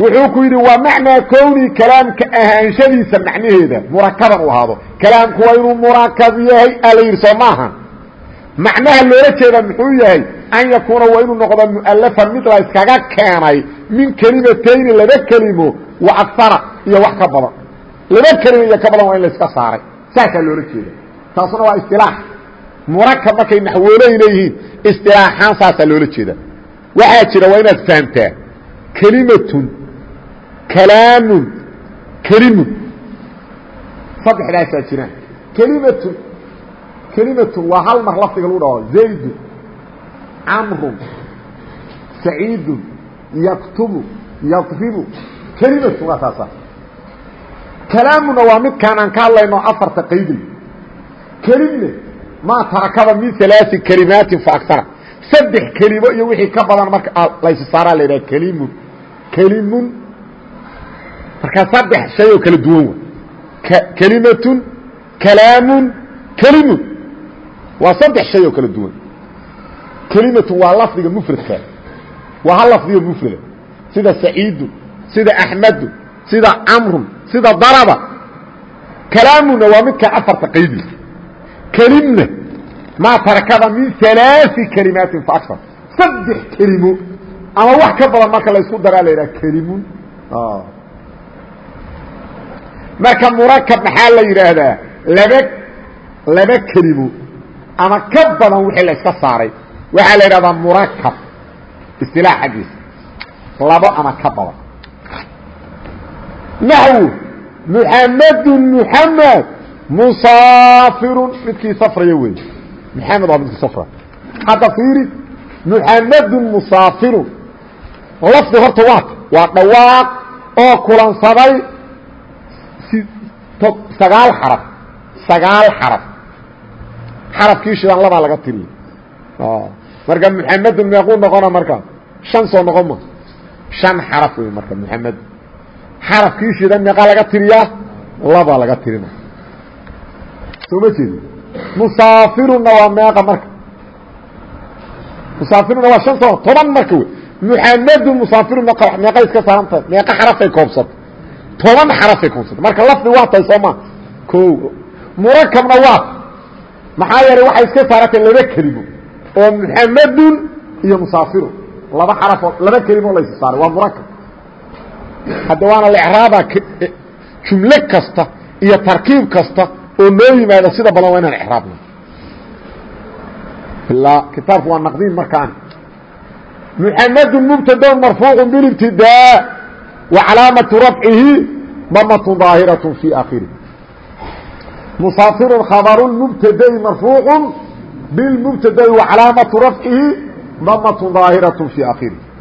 Wuxuu ku yidhi waa macnaa kowni kalaamka ahaanshadiisa macnaheeda? Murakaban u ahaado. Kalaamku waa inuu murakab yahay aa la yidhi soo maaha. Macnaha loola jeeda muxuu yahay an yakuuna waa inuu noqdo mu'alafan mid la yskaga keenay min kelimatayni laba kelimo wa agara iyo wax ka badan. Laba kelimo iyo ka badan waa in layska saaray. Saasaa loola jeeda taasuna waa istilaax murakab markay naxwooley leeyihiin istilaaxaan saasaa loola jeeda waxaa jira waa inaad fahamtaa kelimatun kalaamun kelimun. Saddexdaasaa jiraan kelimatun kelimatun waa hal mar lafdiga lagu dhaho. Zaydun camrun saciidun yaktubu yadribu kelimatun waa taasa kalaamuna waa midkaan aan ka hadlayno afarta qaydil kelimne maa tarakaba min alaai kelimaatin faagara saddex kelimo iyo wixii ka badan marka laysi saaraa la yidhaha kelimun. Kelimun marka saddex shay oo kala duwan wa kelimatun kalaamun kelimun. Waa saddex shay oo kala duwan. Kelimatun waa lafdiga mufradka. Waa hal lafdiga mufrada. Sida saciidun sida axmedu sida camrun sida daraba. Kalaamunna waa midka afarta qaydi kelimna maa tarakaba min alaai kelimaatin faakar saddex kelimo ama wax ka badan marka laysku daraa la yidhaha kelimun. Marka murakab maxaa la yidhaahdaa? Laba laba kelimo ama ka badan wixii la iska saaray. Waxaa la yidhahdaa murakab istilaax xaggiisa. Labo ama ka badan naxwu muxamedun muxamed musaafirun midkii safraya wey muxamed waa midkii safra hadda fiiri muxamedun musaafirun lafdi horta waata waa dhawaaq oo kulansaday sagaal xaraf sagaal xaraf xarafkii shidan labaa laga tiriye marka muxamedun meequu noqona marka shan soo noqon ma shan xaraf wey marka muxamed xarafkii shidan meeqaa laga tiriyaa labaa laga tirina. Soo ma jeedi musaafirunna waa meeqa marka. Musaafirunna waa shan soo toban marka wey. Muxamedun musaafirun meeqay iska saaran tahay meeqa xarafay koobsata toban xarafay koobsata marka lafdi waa tahay soo ma. O murakabna waa. Maxaa yeelay waxay iska saarantay laba kelimo oo muxamedun iyo musaafirun. Laba xarafoo laba kelimo laysi saaray waa murakab hadda waana lraaba e, jumle kasta iyo tarkiib kasta oo noo yimaada sida badan waa inaan iraabna ilaa kitaabku waa naqdiin markaan. Muxamadu mubtadon marfuuqu bilibtidaa wa calaamatu rafcihi damatun daahiratun fii akhirihi musaairun khabarun mubtadai marfuuqu bilmubtadai wa calaamatu rafcihi damatun daahiratun fii akhirihi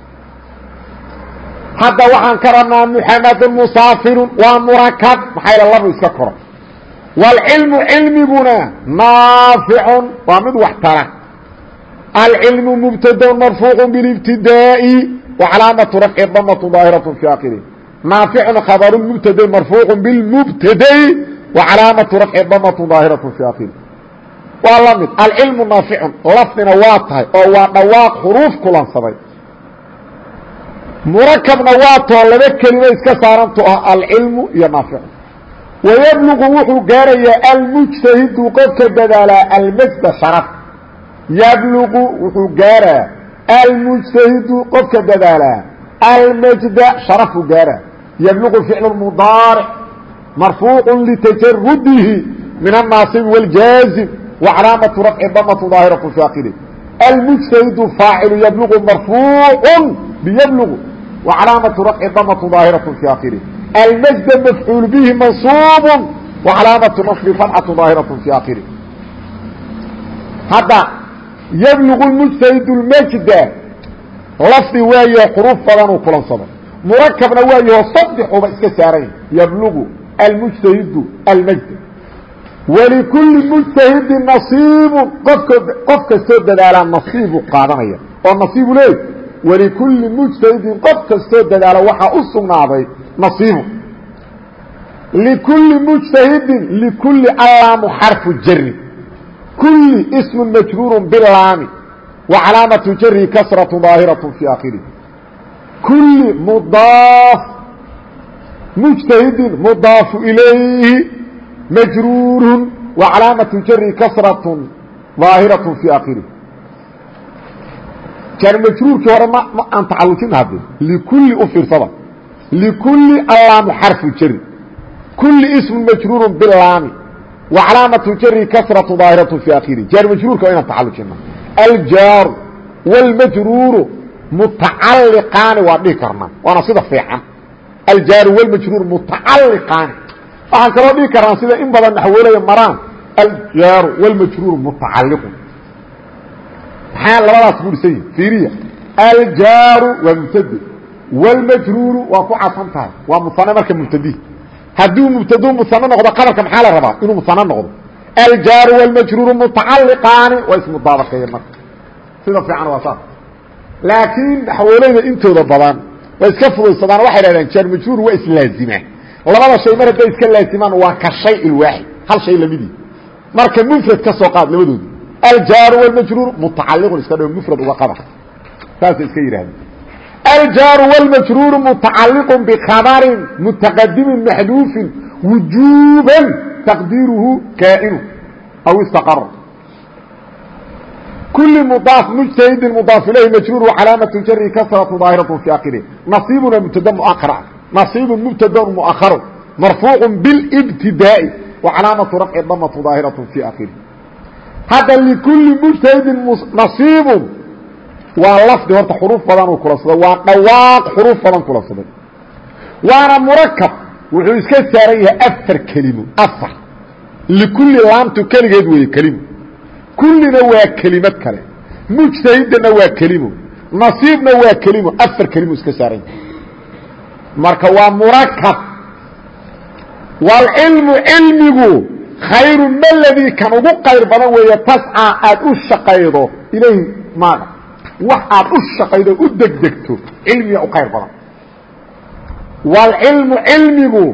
hadda waxaan ka rabnaa محمد مسافر waa mركب maxaa laba iska koro والعلم cilmiguna ناaفع waa mid wax tara العلم مبتد مرفوع بالابتداء وعلامة رفع ضمة ظاهرة في آخره نافع خبر مبتد مرفوع بالمبتدي وعلامة رفع ضمة ظاهرة في آخره waa la mid alcilmu naaficun lafdina waa tahay oo waa dhawaaq xuruuf kulansaday murakabna waa too laba kelimo iska saaranto ah alcilmu iyo naaficun wayabluqu wuxuu gaarayaa almujtahidu qofka dadaalaa almajda sharaf. Yabluqu wuxuu gaaraa almujtahidu qofka dadaalaa almajda sharafu gaaraa. Yabluqu ficlu mudaaric marfuucu litajarudihi min annaasibi wاljaazim wacalaamatu rafci damatu daahiratu akhiri almujtahidu faacilu yabluqu marfuucu biyabluqu wacalaamatu rafci damatu daahiratu fi akhiri almajda mafcuul bihi mansuubu wacalaamatu nasbi fatxatu daahiratu fi akhiri hadda yblغ mجتahid اmjda lafdi waayo xruf badanuu kulansado murakabna waayaho sadexuba iska saaran yblغu almجtahidu almjda wlkuli mجtahidi نaصiib qof kastoo dadaalaa نaصiibu qaadanaya oo نaصiibu leey walikulli mujtahidin qof kastoo dadaalo waxaa u sugnaaday nasiibu likulli mujtahidin likulli allaamu xarfu jari kulli ismun majruurun bilaami wa calaamatu jari kasratu daahiratu fii aakhirihi kulli mudaaf mujtahidin mudaafu ilayhi majruurun wa calaamatu jari kasratun daahiratu fii aakhirihi jar majruurkii hore ma aan tacalujin hadde likuli u fiirsada likuli allaamu xarfu jari kuli sm majruur bilaami وcلاaمة jr ksرة ظاahiرة في akhiri jaar majruurka waa inaan tacalujina aljaaru واlmajruuru mutacaliqaani waa dhihi karnaa waana sida fiican aljaaru واlmajruur mutacaliqaani waxaan kaloo dhihi karnaa sida in badan naxwoolaya maraan aljaaru واlmajruur mutacaliqu maxaa labadaas guursan yihiin fiiriya. Aljaaru waa mubtade wاlmajruuru waa ku casan tahay. Waa musane marka mubtadihi hadduu mubtadu musane noqdo qabarka maxaa la rabaa? Inuu musane noqdo. Aljaaru wاlmajruuru mutacalliqaani waa ismudaabaqeeye marka. Sida fiican waa saas. Laakiin daxwooleyda intooda badan waa iska fudaysadaan waxay hahdaan jaarmajruur waa islaazimaa labada shay mar hadday iska laazimaan waa ka shay ilwaaxid hal shay lamidii marka mufrad ka soo qaad labadooda aljaaru wاlmajruur mutacaliqun iska dhao mufrad uga qaba saasay iska yidhahdeen aljaaru wاlmajruuru mutacaliqu bkhabarin mutaqadimin maxduufin wujuuban taqdiiruhu kaa'inu aw istaqara kuli mudaaf mujtahidin mudaaf ilayhi majruur wcalaamatu jari kasratu daahiratu fi akirihi nasiibuna mubtada muakar nasiibu mubtada muakharu marfuucu bilbtidaa'i wacalaamatu rafci damatu daahiratu fi akirihi hadda likuli mujtahidin nasiibun. Waa lafdi horta xuruuf badan uu kulansaday waa dhawaaq xuruuf badan kulansaday waana murakab wuxuu iska saaran yahay afar kelimo. Afar. Likulli laamtu keligeed weeye kelimo. Kullina waa kelimad kale. Mujtahidana waa kelimo. Nasiibna waa kelimo. Afar kelimo iska saaran yahay. Marka waa murakab waalcilmu cilmigu khayru maladii kan ugu qayr badan weeye tascaa aad u shaqaydo. Ilayhi maaga wax aad u shaqaydo u degdegto cilmiga u khayr badan. Wاlcilmu cilmigu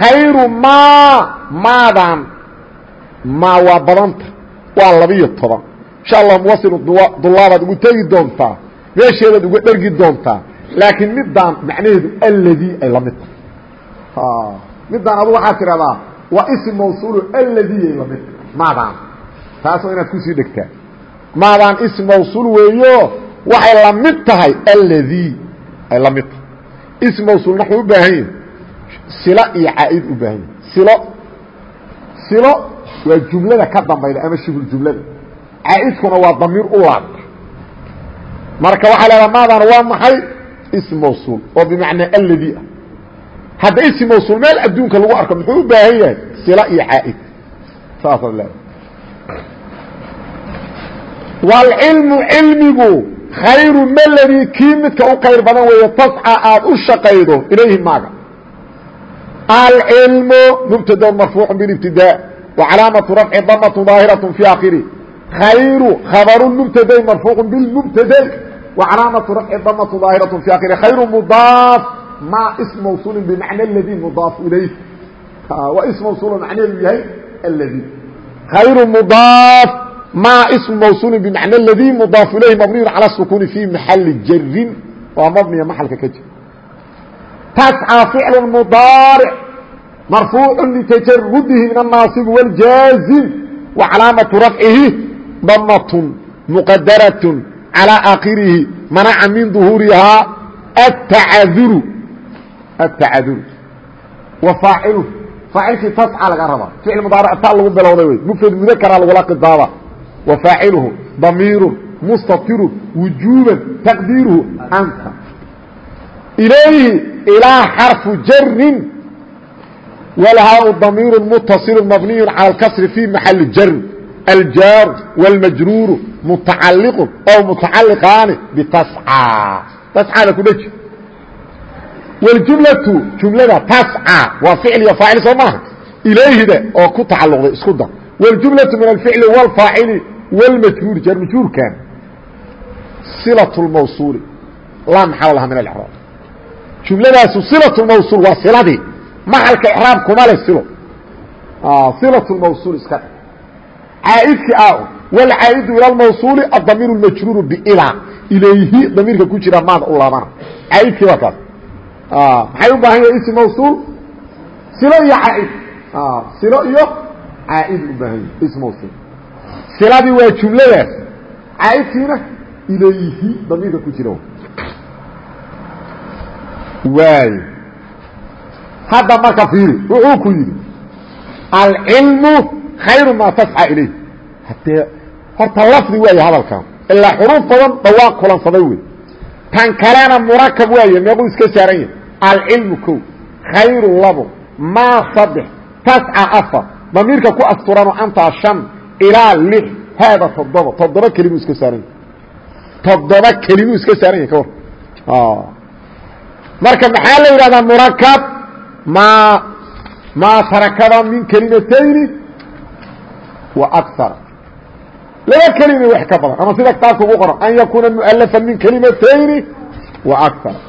khayru maa maadan maa waa badanta. Waa labiyo toban. Insha allah muwasilu dulaabaad ugu tegi doontaa meesheedaad uga dhergi doontaa laakiin midaan macnaheedu alladii ay la mid tahay. Midaan adu waxaad tidhahdaa waa ism mawsuulo alladii ay la mid. Tahay maadaan. Taas waa inaad ku sii dhegtaa. Maadaan ism mawsuul weeyo waxay la mid tahay alladii ay la mid ism mawsuul naxu u baahan iyo caaid u baahan yahi silo. Waa jumlada ka dambayda ama shibul jumlada. Caaidkuna waa damiir u laabta marka waxaa leedaa maadan waa maxay? Ism mawsuul. Oo bimacnaa alladii ah hadda ism mawsuul meel adduunka lagu arko muxuu u baahan yahay? Sila iyo caa'id. Saasa leeay waalcilmu cilmigu khayru maladii kii midka u khayr badan weeye tasca aada u shaqaydo ilayhi maaga. Alcilmu mubtadaun marfuucu biاlibtidaa wa calaamatu rafci damatu daahiratun fi akhiri khayru khabaru mubtadayn marfuucu bilmubtaday wa calaamatu rafci damatu daahiratun fi akhiri khayru mudaaf ma ism mawsuuli bimacna اladii mudaaf ilayh waa ism mawsuul macnaheedu yahay alladii khayru mudaaf ma sm mawsul bmacna اladي mdaaf ilayh mabniy calى الsukuni fi maxali jarin waa mabniya maxalka ka jir tascى ficl mdaarc marfuuc litajarudihi min الnaasib wاljaazim wacalaamaةu rafcihi damt muqadaraة calى akhirihi manaca min ظuhuurihaa atacaduru atacaduru wa faacil faacilkii tasca laga raba ficil mudaarc ta lagu bilowday wey mufrad mudakra lagula qidaaba وفاaعله ضميir مستطر وuجوبا تقديiرهu أnت إليهi إلىa حرف جر ولhاء ضمير متصل مبني على الكسر في محل جر الجاaر والمجرور متعلق أو متعلقاaن بتسعى تسعاda ku dji والجuملة جuملada تسعى waa فعل iyo فاaعل soo maaha إليهda oo ku تacaلqday isku dar والجuملة من الفعل والفاaعل والmjrوr jarmjruurkan صilaة الmawصuل laa maxal laha min اإعrاab jumladaasu صilaة الmawصuل waa siladii maxalka إعraab kuma le silo صilaة الmawصuل iska dh caaidki a wاlcaaئdu ilى الmawصuل الضamiir الmajruur blaa ilayhi damiirka ku jira maada u laabana caaidkii waa kaas maxay u baahan yahin ism mawsuul? Silo iyo caaid silo iyo caaid u baahan yahi ism mawsuul. Siladii waa jumladaas. Caaidkiina ilayhi damiirka ku jira waay. Hadda marka fiiri wuxuu ku yidhi alcilmu khayru maa tascى ilayh haddee horta lafdi waay hadalkan ilaa xuruuf badan dhawaaq kulansaday wey tan kalena murakab waaye meequu iska saaran yahay. Alcilmu ko khayru labo maa saddex tasca afar. Damiirka ku asturanoo antaa shan ilaa lix haada toddoba. Toddoba kelimuu iska saaran yahy toddoba kelimuu iska saaran yahy ka war marka maxaa la yidhahdaa murakab maa maa tarakaba min kelimatayni wa akara laba kelima wax ka badan ama sida kitaabka ugu qoran an yakuuna mualafan min kelimatayni wa akara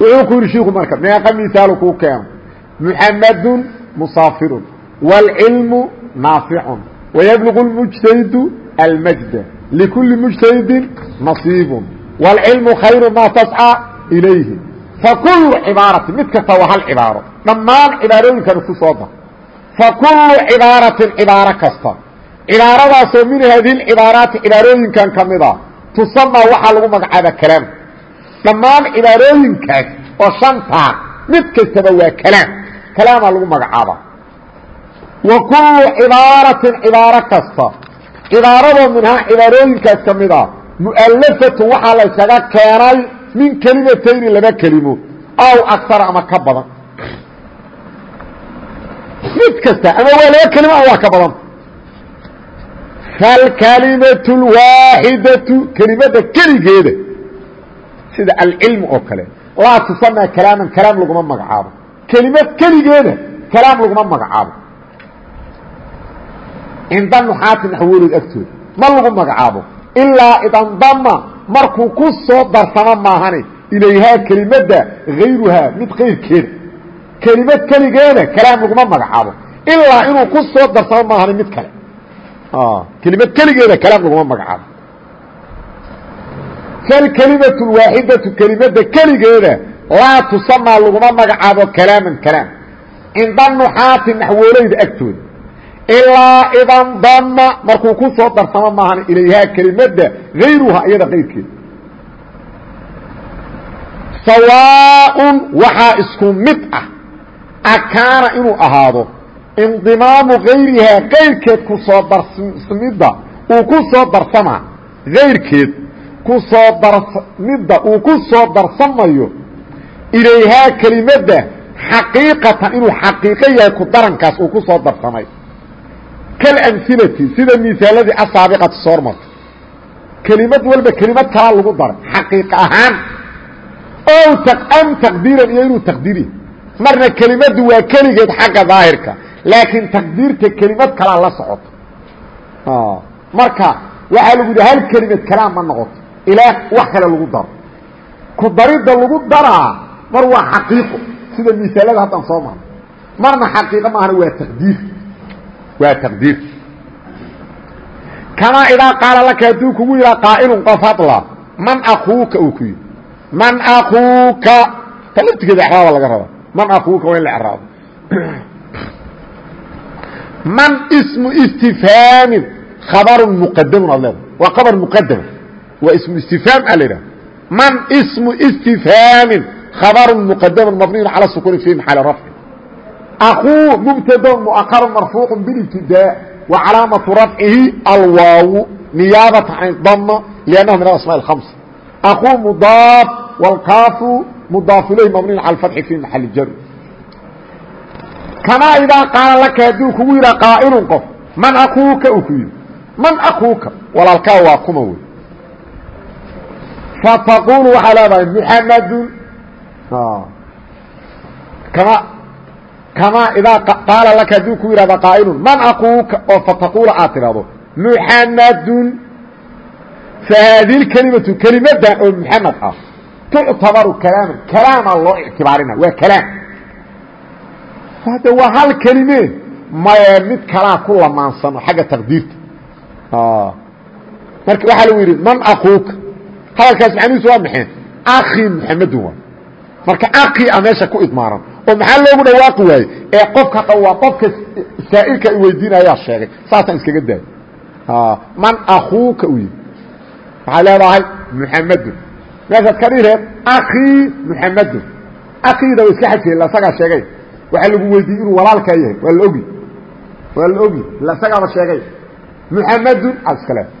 wuxuu ku yidhi shiku marka meeqa misaalu kuu keeno muxamadun musaafirun wاlcilmu naaficun wayabluغu اlmujtahidu almajda likuli mujtahidin nasiibun wاlcilmu khayru maa tascىa ilayhi fakulu cibaarati mid kasta waa hal cibaaro dhammaan cibaarooyinkan isku soo dar fakulu cibaaratin cibaaro kasta cibaaradaasoo min haadihi cibaaraati cibaarooyinkan ka mida. Tusamaa waxaa lagu magacaaba kalaam. Dhammaan cibaarooyinkaas oo shantaa mid kastaba waa kalaam. Kalaamaa lagu magacaaba. Wa kullu cibaaratin cibaaro kasta. Cibaaradoo minhaa cibaarooyinkaas ka mid a waxaa la yskaga keenay min kelimatayni laba kelimo. Aw agsara ama ka badan. Mid kasta ama waa laba kelimo ama waa ka badan falkalimatu اlwaaxidatu kelimadda keligeeda sida alcilmu oo kale laa tusamaa kalaaman kalaam laguma magacaabo kelimad keligeeda kalaam laguma magacaabo cinda nuxaati naxwolood agtooda ma lagu magacaabo ilaa idandama markuu ku soo darsamo maahane ilayhaa kelimadda hayruhaa mid kayrkeeda kelimad keligeeda kalaam laguma magacaabo ilaa inuu ku soo darsamo maahane mid kale kelimad keligeeda kalaam laguma magacaabo. Falkelimatu lwaaxidatu kelimada keligeeda laa tusamaa laguma magacaabo kalaaman kalaam. Cinda nuxaati naxwooleyda agtooda. Ilaa idan dama markuu ku soo darsamo maahan ilayhaa kelimada hayruha iyada qayrkeeda sawaaءun waxaa isku mid ah akaana inuu ahaado indimaamu gayrihaa kayrkeed ku soo darsamidda uu ku soo darsamaa kayrkeed ku soo darmidda uu ku soo darsamayo ilayhaa kelimadda xaqiiqatan inuu xaqiiqo yahay ku darankaas uu ku soo darsamay. Kalamhilati sida misaaladii asaabiqati soo hormartay kelimad walba kelimad kalaa lagu daray xaqiiqa ahaan. Ow am taqdiiran iyo inuu taqdiiri. Marna waa keligeed xagga daahirka laakiin taqdiirta kelimad kalaa la socoto. Marka waxaa lagu yidhi hal kelimad kalaam ma noqoto. Ilaa wax kale lagu daro. Ku daridda lagu daraa mar waa xaqiiqo. Sida misaalada haddaan soo marno marna xaqiiqo maahana waa taqdiir waa taqdiir kamaa idaa qaala laka hadduu kugu yidhaa qaa'ilun qof hadla man akuuka uu ku yidhi. Man akuuka ta laftigeeda exraaba laga rabaa. Man akuuka waa in la exraabo man ismu istifhaamin khabarun muqadamun ad leeda waa khabar muqadama waa ismu istifhaam aa ladhaha man ismu istifhaamin khabarun muqadamun mabniyun cala sukuuni fi maxali rafci akuu mubtadon muakarun marfuucu bilibtidaa wa calaamatu rafcihi alwaawu niyaabata can dama liannahu min alasmaa alhamsa akuu mudaaf wاlkaafu mudaaf ilayh mabniyun cala alfatxi fi maxali jari kamaa idaa qaala laka hadduu kugu yidhaa qaa'ilun qof man akuuka uu ku yidhi man akuuka walaalkaa waa kuma wey fataqulu waxaa leedahay muxamadun kama kamaa idaa qaala laka hadduu ku yihahda qaa'ilun man aquuka oo fataqula aad tidhahdo muxamadun fa haadihi lkelimatu kelimadan oo muxamed ah tuctabaru kalaaman kalaamaa loo ictibaarina waa hade waa hal kelime. Maye mid kalaa ku lamaansano xagga taqdiirta. Marka waxaa lagu yidhi man aquuka hadalkaas macnihiisu waa maxay? Akhi muxamedun waay marka akhi a meesha ku idmaaran oo maxaa loogu dhawaaqi waaye ee qofka waa qofka saa'ilka i weydiinayaa sheegay. Saasaan iskaga daayo man akuuka u yidhi. Waxaad leedahay muxamedun meeshaad ka dhihi reed akii muxamedun akiida wa iska xajiyey isagaa sheegay waxaa lagu weydiiyey inuu walaalkaa yahay waa la ogi waa la ogi isagaaba sheegay muxamedun aad iska leedahay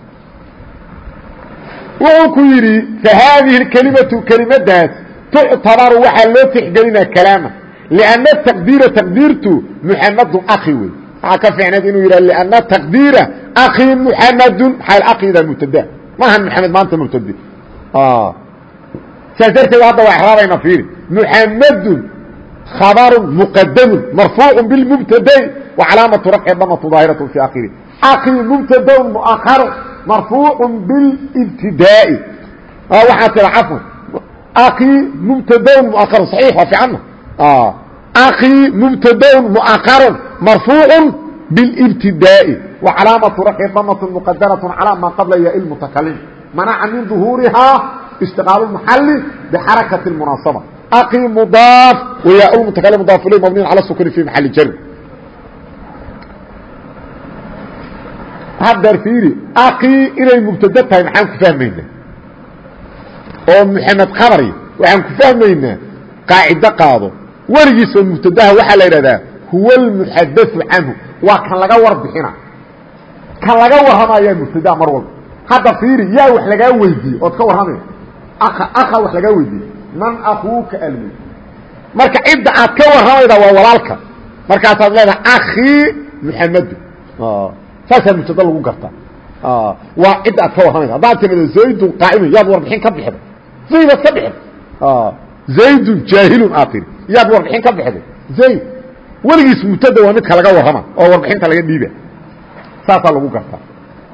wuxuu ku yidhi fahaadihi اkelimatu kelimadaas tuctabaru waxaa loo tixgelinaa kalaama لأnna taqdiira taqdiirtu muxamadun akhi wey waxaa ka fiicnayd inuu yidhah لأnna taqdiira akhi muxamadun maxaa akida mubtada maaha muxamed maanta mubtade saas darteed hadda waa exraabayna fiiri muxamadun khabaru muqadamun marfuucu biاlmubtadayn wa calaamatu rafci damatu daahiratu fi akhiri akii mubtadaun muaharu marfuucu bilibtidaa'i waxaa tira cafwan akii mubtadaun muaharu saxiix waa fiicanna akii mubtadaun muaharun marfuucu bilibtidaa'i wa calaamatu rafci damatu muqadaratun calaa maa qabla ya ilmutakalim manaca min duhuurihaa ishtiqaalu maxali bixarakati munaasaba akii mudaaf wayaa mutakalim mudaaf ilay mabniin cala sukuni fi maxali jar haddeer fiiri akii inay mubtado tahay maxaan ku fahmaynaa oo maxamed khabari waxaan ku fahmaynaa qaacido qaado weligiisoo mubtadaha waxaa la yidhahdaa huwa almuxadau canhu waa kan laga warbixina kan laga warramayaa mubtadaa mar walba hadda fiiri yaa wax lagaa weydiiye ood ka warramay aka aka wax lagaa weydiiye man akuuka alwy marka cidda aad ka warramayda waa walaalka. Markaasaad leedahay akhii muxamedu saasaa mubtada lagu gartaa. Waa cidda aad ka warramayda haddaad tirado zaydun qaa'imun. Yaad warbixin ka bixday zaydaad ka bixday zaydun jaahilun aad tiri yaad warbixin ka bixday zayd weligiis mubtada waa midka laga warrama oo warbixinta laga dhiiba. Saasaa lagu gartaa.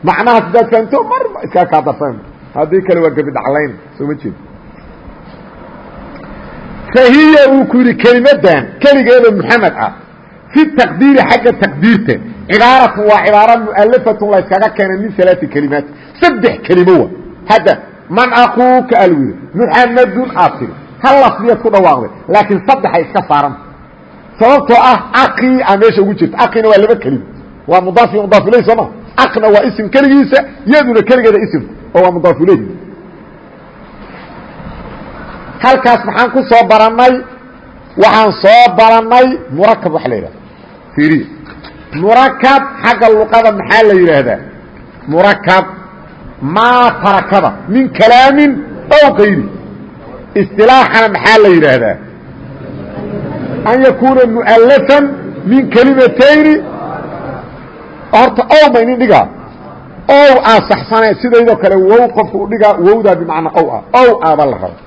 Macnahaas hadaad fahamto marba iskaa kaa darsan. Haddii kale waa gebi dhaclayn soo ma jeedo fahiya uu ku yidhi kelimadan keligeeda muxamed ah fi taqdiiri xagga taqdiirta cibaaratu waa cibaaro mualafatun la yskaga keenay min alaai kelimaat saddex kelimo wa hadda man akuuka alwili muxamadun aad tiri hal lafdiyaad ku dhawaaqday laakiin saddexay iska saaranta sababtoo ah aqii a meesha ugu jirta aqina waa laba kelimo. Waa mudaaf mudaaf ileyh sooma aqna waa isim keligiisa yaduna keligeeda isimku oo waa mudaaf ileyh halkaas maxaan ku soo barannay? Waxaan soo barannay murakab waxa la yidhahda fiiriya murakab xagga luqada maxaa la yidhaahdaa? Murakab maa tarakaba. Min kalaamin ow kayri istilaaxana maxaa la yidhaahdaa? An yakuuna mu'alafan min kelimatayni horta ow ma inin dhigaa. Ow aa saxsane sidaydoo kale wow qofka u dhigaa wowdaa bimacnaa ow ah ow aaba la raba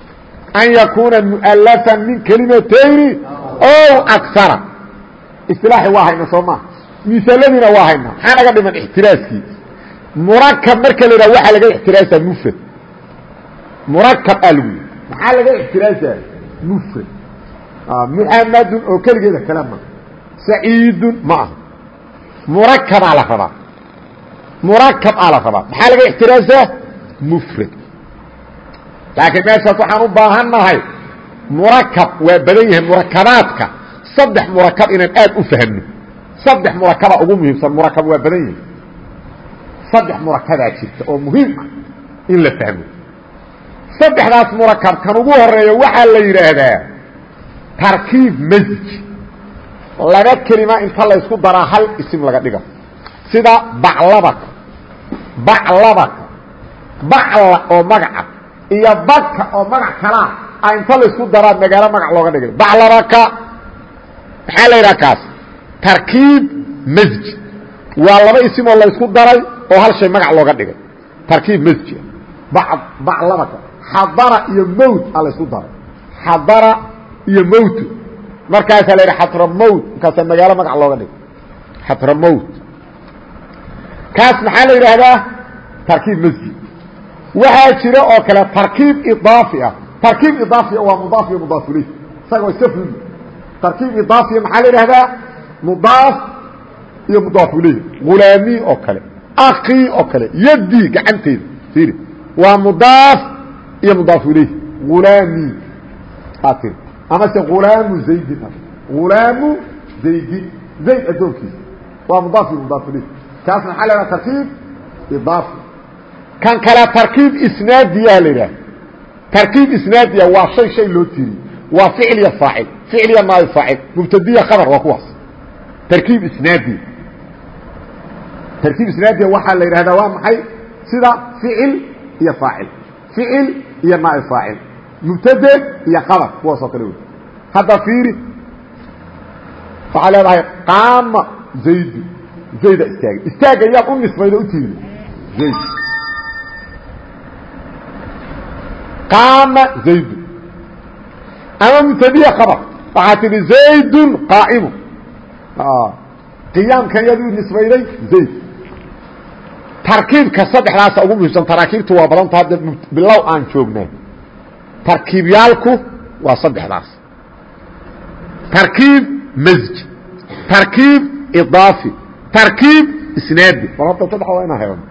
an yakuuna mualafan min kelimatayni ow akara isilaaxi waa hayna soo maa misaladiina waa hayna maxaa naga dhiman ixtiraaskii murakab marka la yidhaha waxaa laga ixtiraasaa mufrad murakab aa lagu maxaa laga ixtiraasaa mufrad muxamadun oo keligeeda kale ma saciidun ma aha murakabaa la rabaa murakab aa la rabaa maxaa laga ixtiraasaa mufrad laakiin meeshaas waxaan u baahannahay murakab waa badan yahay murakabaadka saddex murakab inaan aad u fahmno saddex murakaba ugu muhiimsan murakab waa badan yahay. Saddex murakabaa jirta oo muhiim ah in la fahmo. Saddexdaas murakab kan ugu horreeya waxaa la yidhaahdaa tarkiib masj laba kelima inta laysku daraa hal isim laga dhiga sida baclabaka baclabaka bacla oo magaca iyo badka oo magac kalaa a inta laysku daraa magaalo magac looga dhigay. Baclabaka maxaa la yidhaha kaas? Tarkiib masj waa laba isimoo laysku daray oo hal shay magac looga dhigay. Tarkiib masji baclabaka xadara iyo mowt a laysku daray. Xadara iyo mowtu markaasaa la yidhi xatramowt markaasaa magaalo magac looga dhigay. Xatramowt kaas maxaa la yidhaahdaa? Tarkiib masjid waxaa jira oo kale tarkiib idaafi ah. Tarkiib idaafiya waa mudaaf iyo mudaaf ilayh isaga iska fudi tarkiib idaafiya maxaa la yidhahdaa mudaaf iyo mudaaf ilayh ghulaami oo kale. Aki oo kale. Yadi gacanteeda. Iri waa mudaaf iyo mudaaf ilayh ghulaami aa tiri amase hulaamu zaydin hulaamu zaydin. Zayd addoonkiisa. Waa mudaaf iyo mudaaf ilayh kaasna maxaa la yhaha tarkiib idaafi kan kale tarkiib isnaadiyaa la yidhaah tarkiib isnaadiya waa shay shay loo tiriye waa ficil iyo faacil. Ficil iyo naayib faacil. Mubtadiya khabar waa kuwaas tarkiib isnaadiya. Tarkiib isnaadiya waxaa la yidhahdaa waa maxay? Sida ficil iyo faacil. Ficil iyo naa'ib faacil. Mubtade iyo khabar kuwaasoo kale wey hadda fiiri. Waxaa leedahay qaama zaydu. Zayda istaagay. Istaaga yaad u nisbayda u tiiri zayd qaama zaydu ama mubtadiya khabar waxaa tihi zaydun qaa'imu qiyaamkan yaduu nisbayday zayd tarkiibka saddexdaasa ugu muhiimsan taraakiibtu waa badanta hadda bilow aan joognaa tarkiibyaalku waa saddexdaas tarkiib masj tarkiib idaafi tarkiib isnaadi bal horta saddex waa inaa helno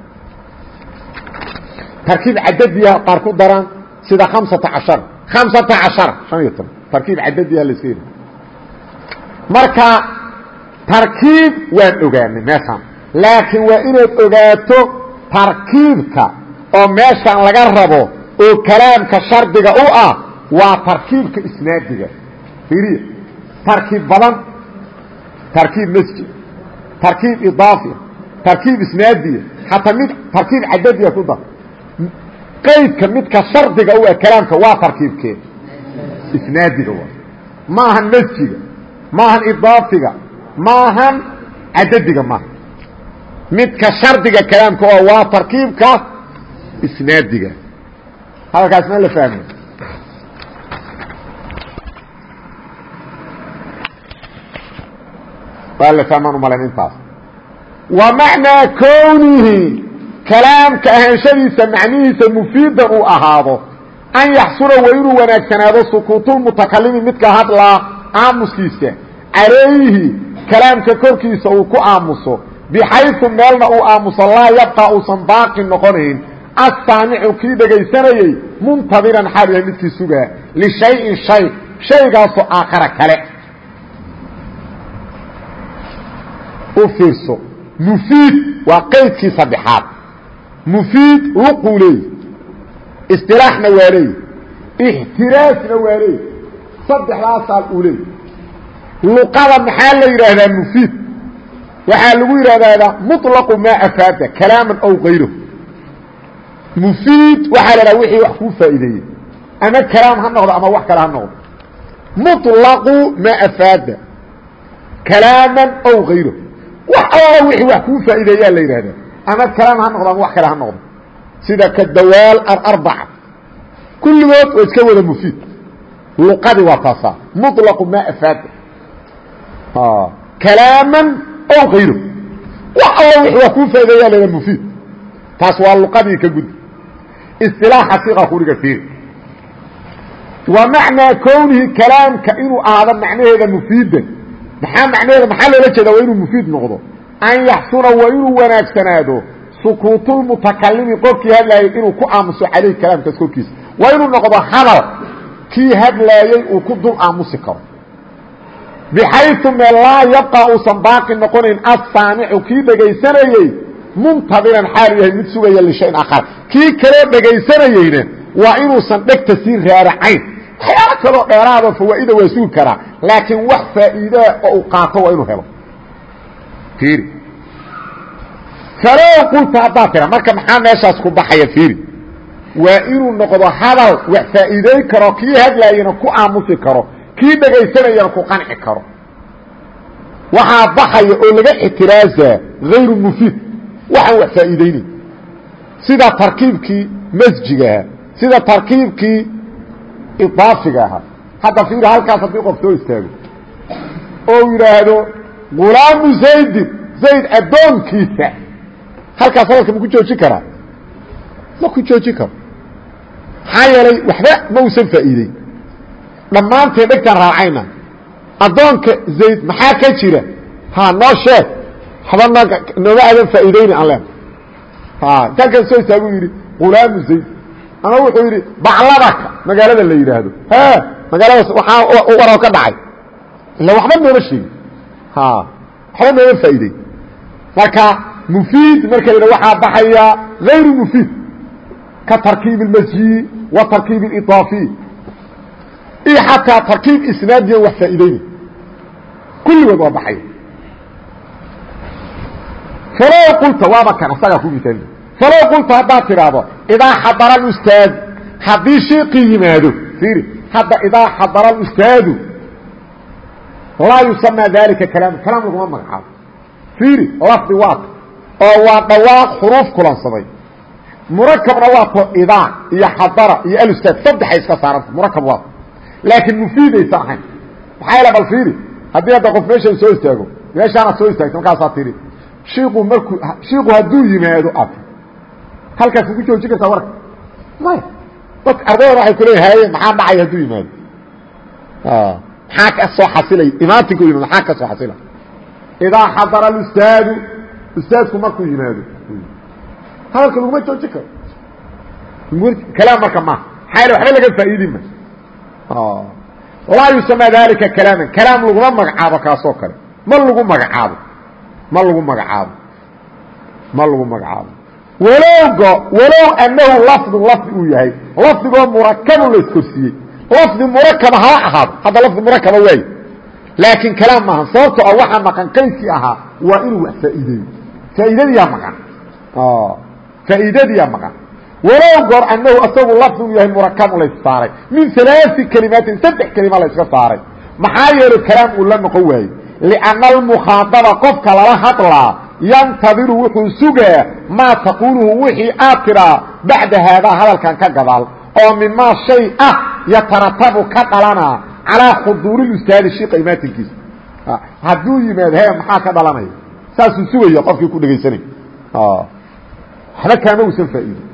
tarkiib cadadiya qaar ku daraan sida hamsata cashar. Hamsata cashara han iyo toban. Tarkiib cadadiya la iska yidhi marka tarkiib waan ogaanay meeshaan. Laakiin waa inaad ogaato tarkiibka oo meeshaan laga rabo oo kalaamka shardiga u ah waa tarkiibka isnaadiga. Iriya tarkiib badan tarkiib masjid tarkiib idaafiya tarkiib isnaadiya xataa mid tarkiib cadadiya ku dar qaydka midka shardiga u kalaamka waa tarkiibkee isnaadiga waa. Maahan masjiga maahan idaafiga maahan cadadiga maaha midka shardiga kalaamka oo waa tarkiibka isnaadiga. Hadalkaas ma la fahmay waa la fahmaan umalayn intaas. Wa macnaa kalaamka ahaanshadiisa macnihiisa mufiidan uu ahaado an yaxsuna waa inuu wanaagsanaado sukuutulmutakalimi midka hadlaa aamuskiisa calayhi kalaamka korkiisa uu ku aamuso bxayu meelna uu aamuso laa yabqa uusan baaqi noqonayn asaamicu kii dhegaysanayey muntabiran xaal yahay midkii sugaa lishayin shay shaygaasoo aakhara kale. U fiirso mufiid waa qaydkii saddexaad mufiid luquu leey istilaaxna waa leey ixtiraasna waa leey saddexdaasaa uu leey luqada maxaa la yidhaahdaa mufiid waxaa lagu yidhahdaa muطlaqu maa afaada kalaaman aw kayro mufiid waxaa la dhaha wixii wax kuu faa'iideeyey ama kalaam ha noqdo ama wax kale ha noqdo muطlaqu maa afaada kalaaman aw kayro wax alla wixii wax kuu faa'iideeyaa la yidhahdaa ama kalaam ha noqdo ama wax kale ha noqdo sida kadawaal aarbaca kulligood oo iska wada mufiid luqadii waa taasaa muطlaqu maa afaada kalaaman o ayro wax alla w waa kuu faa'ideeya la mfiid taas waa luqadii ka gud isilaaxa siqa kuriga fiiri wa macnaa kownihi kalaamka inuu aado macnaheeda mufiidan maxaa macnaheeda maxaa loola jeeda waa inuu mufiid noqdo an yaxsuna waa inuu wanaagsanaado sukuutulmutakalimi qofkii hadlaayay inuu ku aamuso caleyh kalaamkaas korkiisa. Waa inuu noqdo hadal. Kii hadlaayey uu ku dul aamusi karo. Bxayu meel laa yabqa uusan baaqi noqonayn asaamicu kii dhegaysanayey muntabiran xaalu yahay mid sugaya lishayin akhar kii kaloo dhegaysanayeyna waa inuusan dhegta sii raaracayn. Waxyaalo kaloo dheeraadoo fawaa'ida waa sugi karaa laakiin wax faa'iidaa oo uu qaato waa inuu helo iiri falow qulta haddaad tira marka maxaa meeshaas ku baxaya fiiri? Waa inuu noqdo hadal wax faa'iideyn karo kii hadlaayana ku aamusi karo kii dhegaysanayana ku qanci karo. Waxaa baxaya oo laga ictiraasaa hayru mufiid waxaan wax faa'iideynayn sida tarkiibkii masjiga ahaa sida tarkiibkii idaafiga ahaa. Hadda fiiri halkaas haddii qof soo istaago oo yidhaahdo gulaamu zaydin zayd addoonkiisa halkaas hadalka ma ku joojin karaa ma ku joojin karo maxaa yeelay waxba ma usan faa'iideyn dhammaanteen dhegtaan raacayna addoonka zayd maxaa ka jira ha noo sheeg haba n nooma aadan faa'iideyni aan len intaan kan soo istaagu yidhi gulaamu zayd ama wuxuu yidhi bacladaka magaalada la yidhaahdo ha magaaladaas waxaa waraw ka dhacay waxba nooma faa'iidey marka mufiid marka la yidha waxaa baxaya غayru mufiid ka tarkiib اlmasjiyi wa tarkiib اidaafiy iyo xataa tarkiib isnaadiya wax faa'iideyni kulligood waa baxay falow qulta waaba kan asagaa ku miaali falow qulta haddaad tidhaahdo idaa xadara alustaadu haddii shiiqii yimaado fiiri hadda idaa xadara alustaadu laa yusamaa daalika kalaam kalaam laguma magacaabo. Fiiri lafdi waata oo waa dhawaaq xuruuf kulansaday. Murakabna waato idaa iyo xadara iyo alustaad. Saddexay iska saaranta murakab waata laakiin mufiidaysan ahayn maxaa yaele bal fiiri? Haddii hadda qof meeshan soo istaago meeshaana soo istaagta markaasaa tihi shiiku markuu shiiku hadduu yimaado ad halkaas ugu joojin kartaa warka. Maya dadka ardayda waxay ku leeya haye maxaa dhacay hadduu yimaado maxaa ka soo xasilay imaatinka u yimaado maxaa ka soo xasila idaa xadara alustaadu ustaadku markuu yimaado hadalka laguma joojin karo kalaam marka maaha maxaa yal waxba laga faa'iidi ma laa yusamaa dalika kalaaman kalaam laguma magacaabo kaasoo kale ma lagu magacaabo ma lagu magacaabo ma lagu magacaabo walowgo walow annahu lafdun lafdi uu yahay lafdigoo murakabun la iskorsiiyey lafdi murakaba hala ahaado. Hadda lafdi murakaba waaye laakiin kalaam maaha sababto a waxaa maqan qaydkii ahaa waa inuu wax faa'iideeyo. Faa'iidadiyaa maqan. Faa'iidadiyaa maqan. Walow goor annahu asagu lafdun yahay murakab lays saaray. Min alaai kelimaatin saddex kelima layska saaray. Maxaa yeelay kalaam uu la noqon waaye lianna almukhaadaba qofka lala hadlaa yantadiru wuxuu sugaa maa taquuluhu wixii aad tidhaa bacda haadaa hadalkan ka gadaal oo mimaa shay ah yataratabu ka dhalanaa calaa khuduuri ustaadi shiika imaatinkiisa hadduu yimaado he maxaa ka dhalanaya saasuu sugaya qofkii ku dhegaysanay. Waxba kaama usan faa'iidin.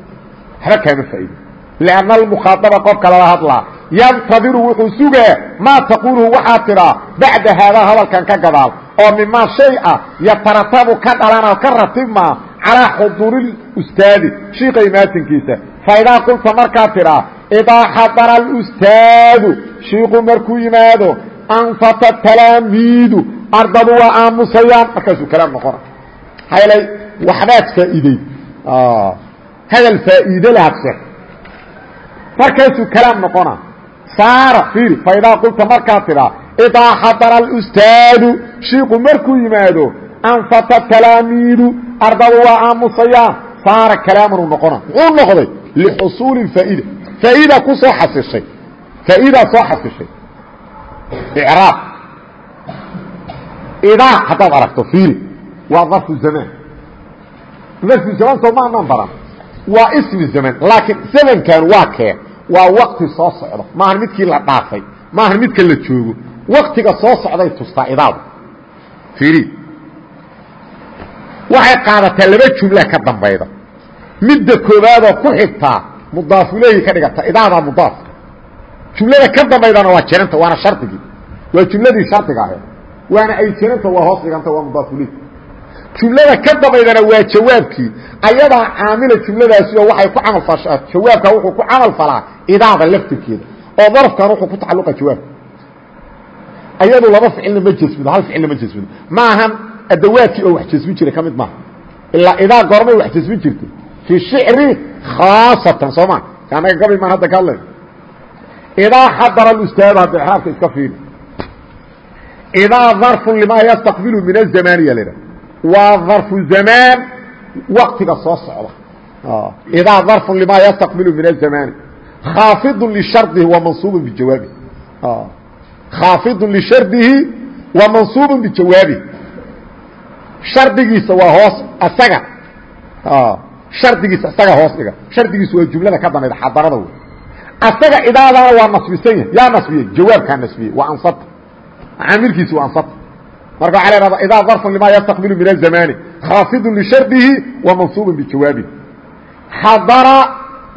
Waxba kaama faa'iidin. Lianna almukhaadaba qofka lala hadlaa yantadiru wuxuu sugaa maa taquuluhu waxaa tidhaa bacda haadaa hadalkan ka gadaal oo mimaa shay ah yataratabu ka dhalana ka ratibmaa calaa xuduuri ustaadi shiika imaatinkiisa faidaa qulta markaa tidhaa idaa xadara alustaadu shiiku markuu yimaado anfata talaamiidu ardadu waa aamusayaan markaasuu kalaam noqona. Haylay waxbaad faa'iidey hadal faa'iide lahaad markaasuu kalaam noqona. Saara fiiri faidaa qulta markaa tidhaa idaa xadara alustaadu shiiku markuu yimaado anfata talaamiidu ardadu waa aamusayaan saara kalaaman uu noqona muxuu noqday lixusuuli faa'ida faa'ida ku soo xasishay faa'idaa soo xasishay icraab idaa haddaad aragto fiiri waa darfu zamaan darfu zamaan soo maanaan baran waa ismi zaman laakiin zamankan waa kee waa wakti soo socdo maahan midkii la dhaafay maahan midka la joogo waktiga soo socday tustaa idaadu fiiri waxay qaadataa laba jumla ka dambayda midda koobaadoo ku xigtaa mudaafulehi ka dhigata idaadaa mudaaf. Jumlada ka dambaydana waa jiranta waana shardigii waa jumladii shardiga ahayd. Waana ay jiranta waa hoos dhiganta waa mudaafulehi jumlada ka dambaydana waa jawaabkii. Ayadaa caamila jumladaasi oo waxay ku camal fashaa jawaabka wuxuu ku camal falaa idaada laftirkeeda. Oo darafkan wuxuu ku tacalluqa jawaabka. Ayadu laba ficilna ma jasmido hal ficilna ma maahan adawaadkii oo wax jasmin jiray ka mid maaha ilaa idaa goormay wax jasmin jirtay fii shicri khaasatan soo ma annaga gabi maan hadda ka idaa xadara alustaadu hadda exraabka iska fiiri idaa darfun limaa yastaqbilu min azamaaniya la idhaha waa darfu zamaan waktiga soo socda idaa darfun limaa yastaqbilu min azamaani khaafidun lishardihi wa mansuubun bijawaabihi khaafidun lishardihi wa mansuubun bijawaabihi shardigiisa waa hoos asaga. Shardigiisa isaga hoos dhiga. Shardigiisu waa jumlada ka dambayda xadarada wey asaga idaadana waa nasbisan yahay. Yaa nasbiyey jawaabkaa nasbiyey waa ansabta caamilkiisi waa ansabta marka waxa la hahda idaa darfun lima yastaqbilu min azamaani khaafidun lishardihi wa mansuubun bijawaabihi xadara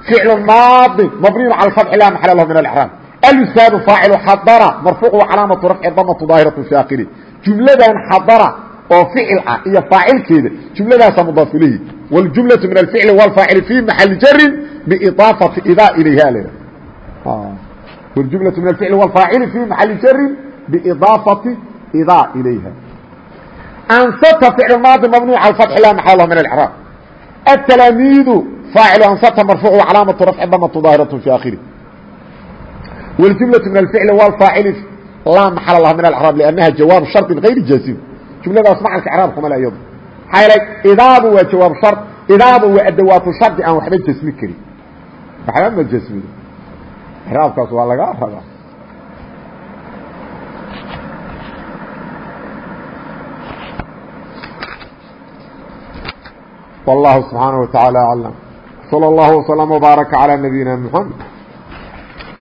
ficlu maadin mabniyun cala fatxi la maxala lahu min alcraab alustaadu faacilu xadara marfuucu calaamatu rafci damatu daahiratu akhiri. Jumladan xadara oo ficil ah iyo faacilkeeda jumladaasa mudaaf ilayhi wاljumlaةu min alficli wاlfaacili fi maxali jarin biiضaafati idaa ilayha l wاljumlaةu min alficli wاlfaacili fi maxali jarin biiضaafati idaa ilayha ansata ficl maadi mabniy cala fatxi la maxal min اlcraab التلاميذ فاaعل أنصت مرفوع وعلاaمة رفع dmة ظاaهرة في آخره والجملة من الفعل والفاaعل لا محل لha من العراب لأنها جواب شرط غير جازم جملadaas معنka عراab kuma le iyado maxaa yeelay idaadu waa jawaab shar idaadu waa adawaatu shardi aan waxba jasmi karin waxba ma jasmido iraabkaas waa laga rabaa والله سبحانه وتعالى أعلم صلى الله وسلم وبارك على نبينا محمد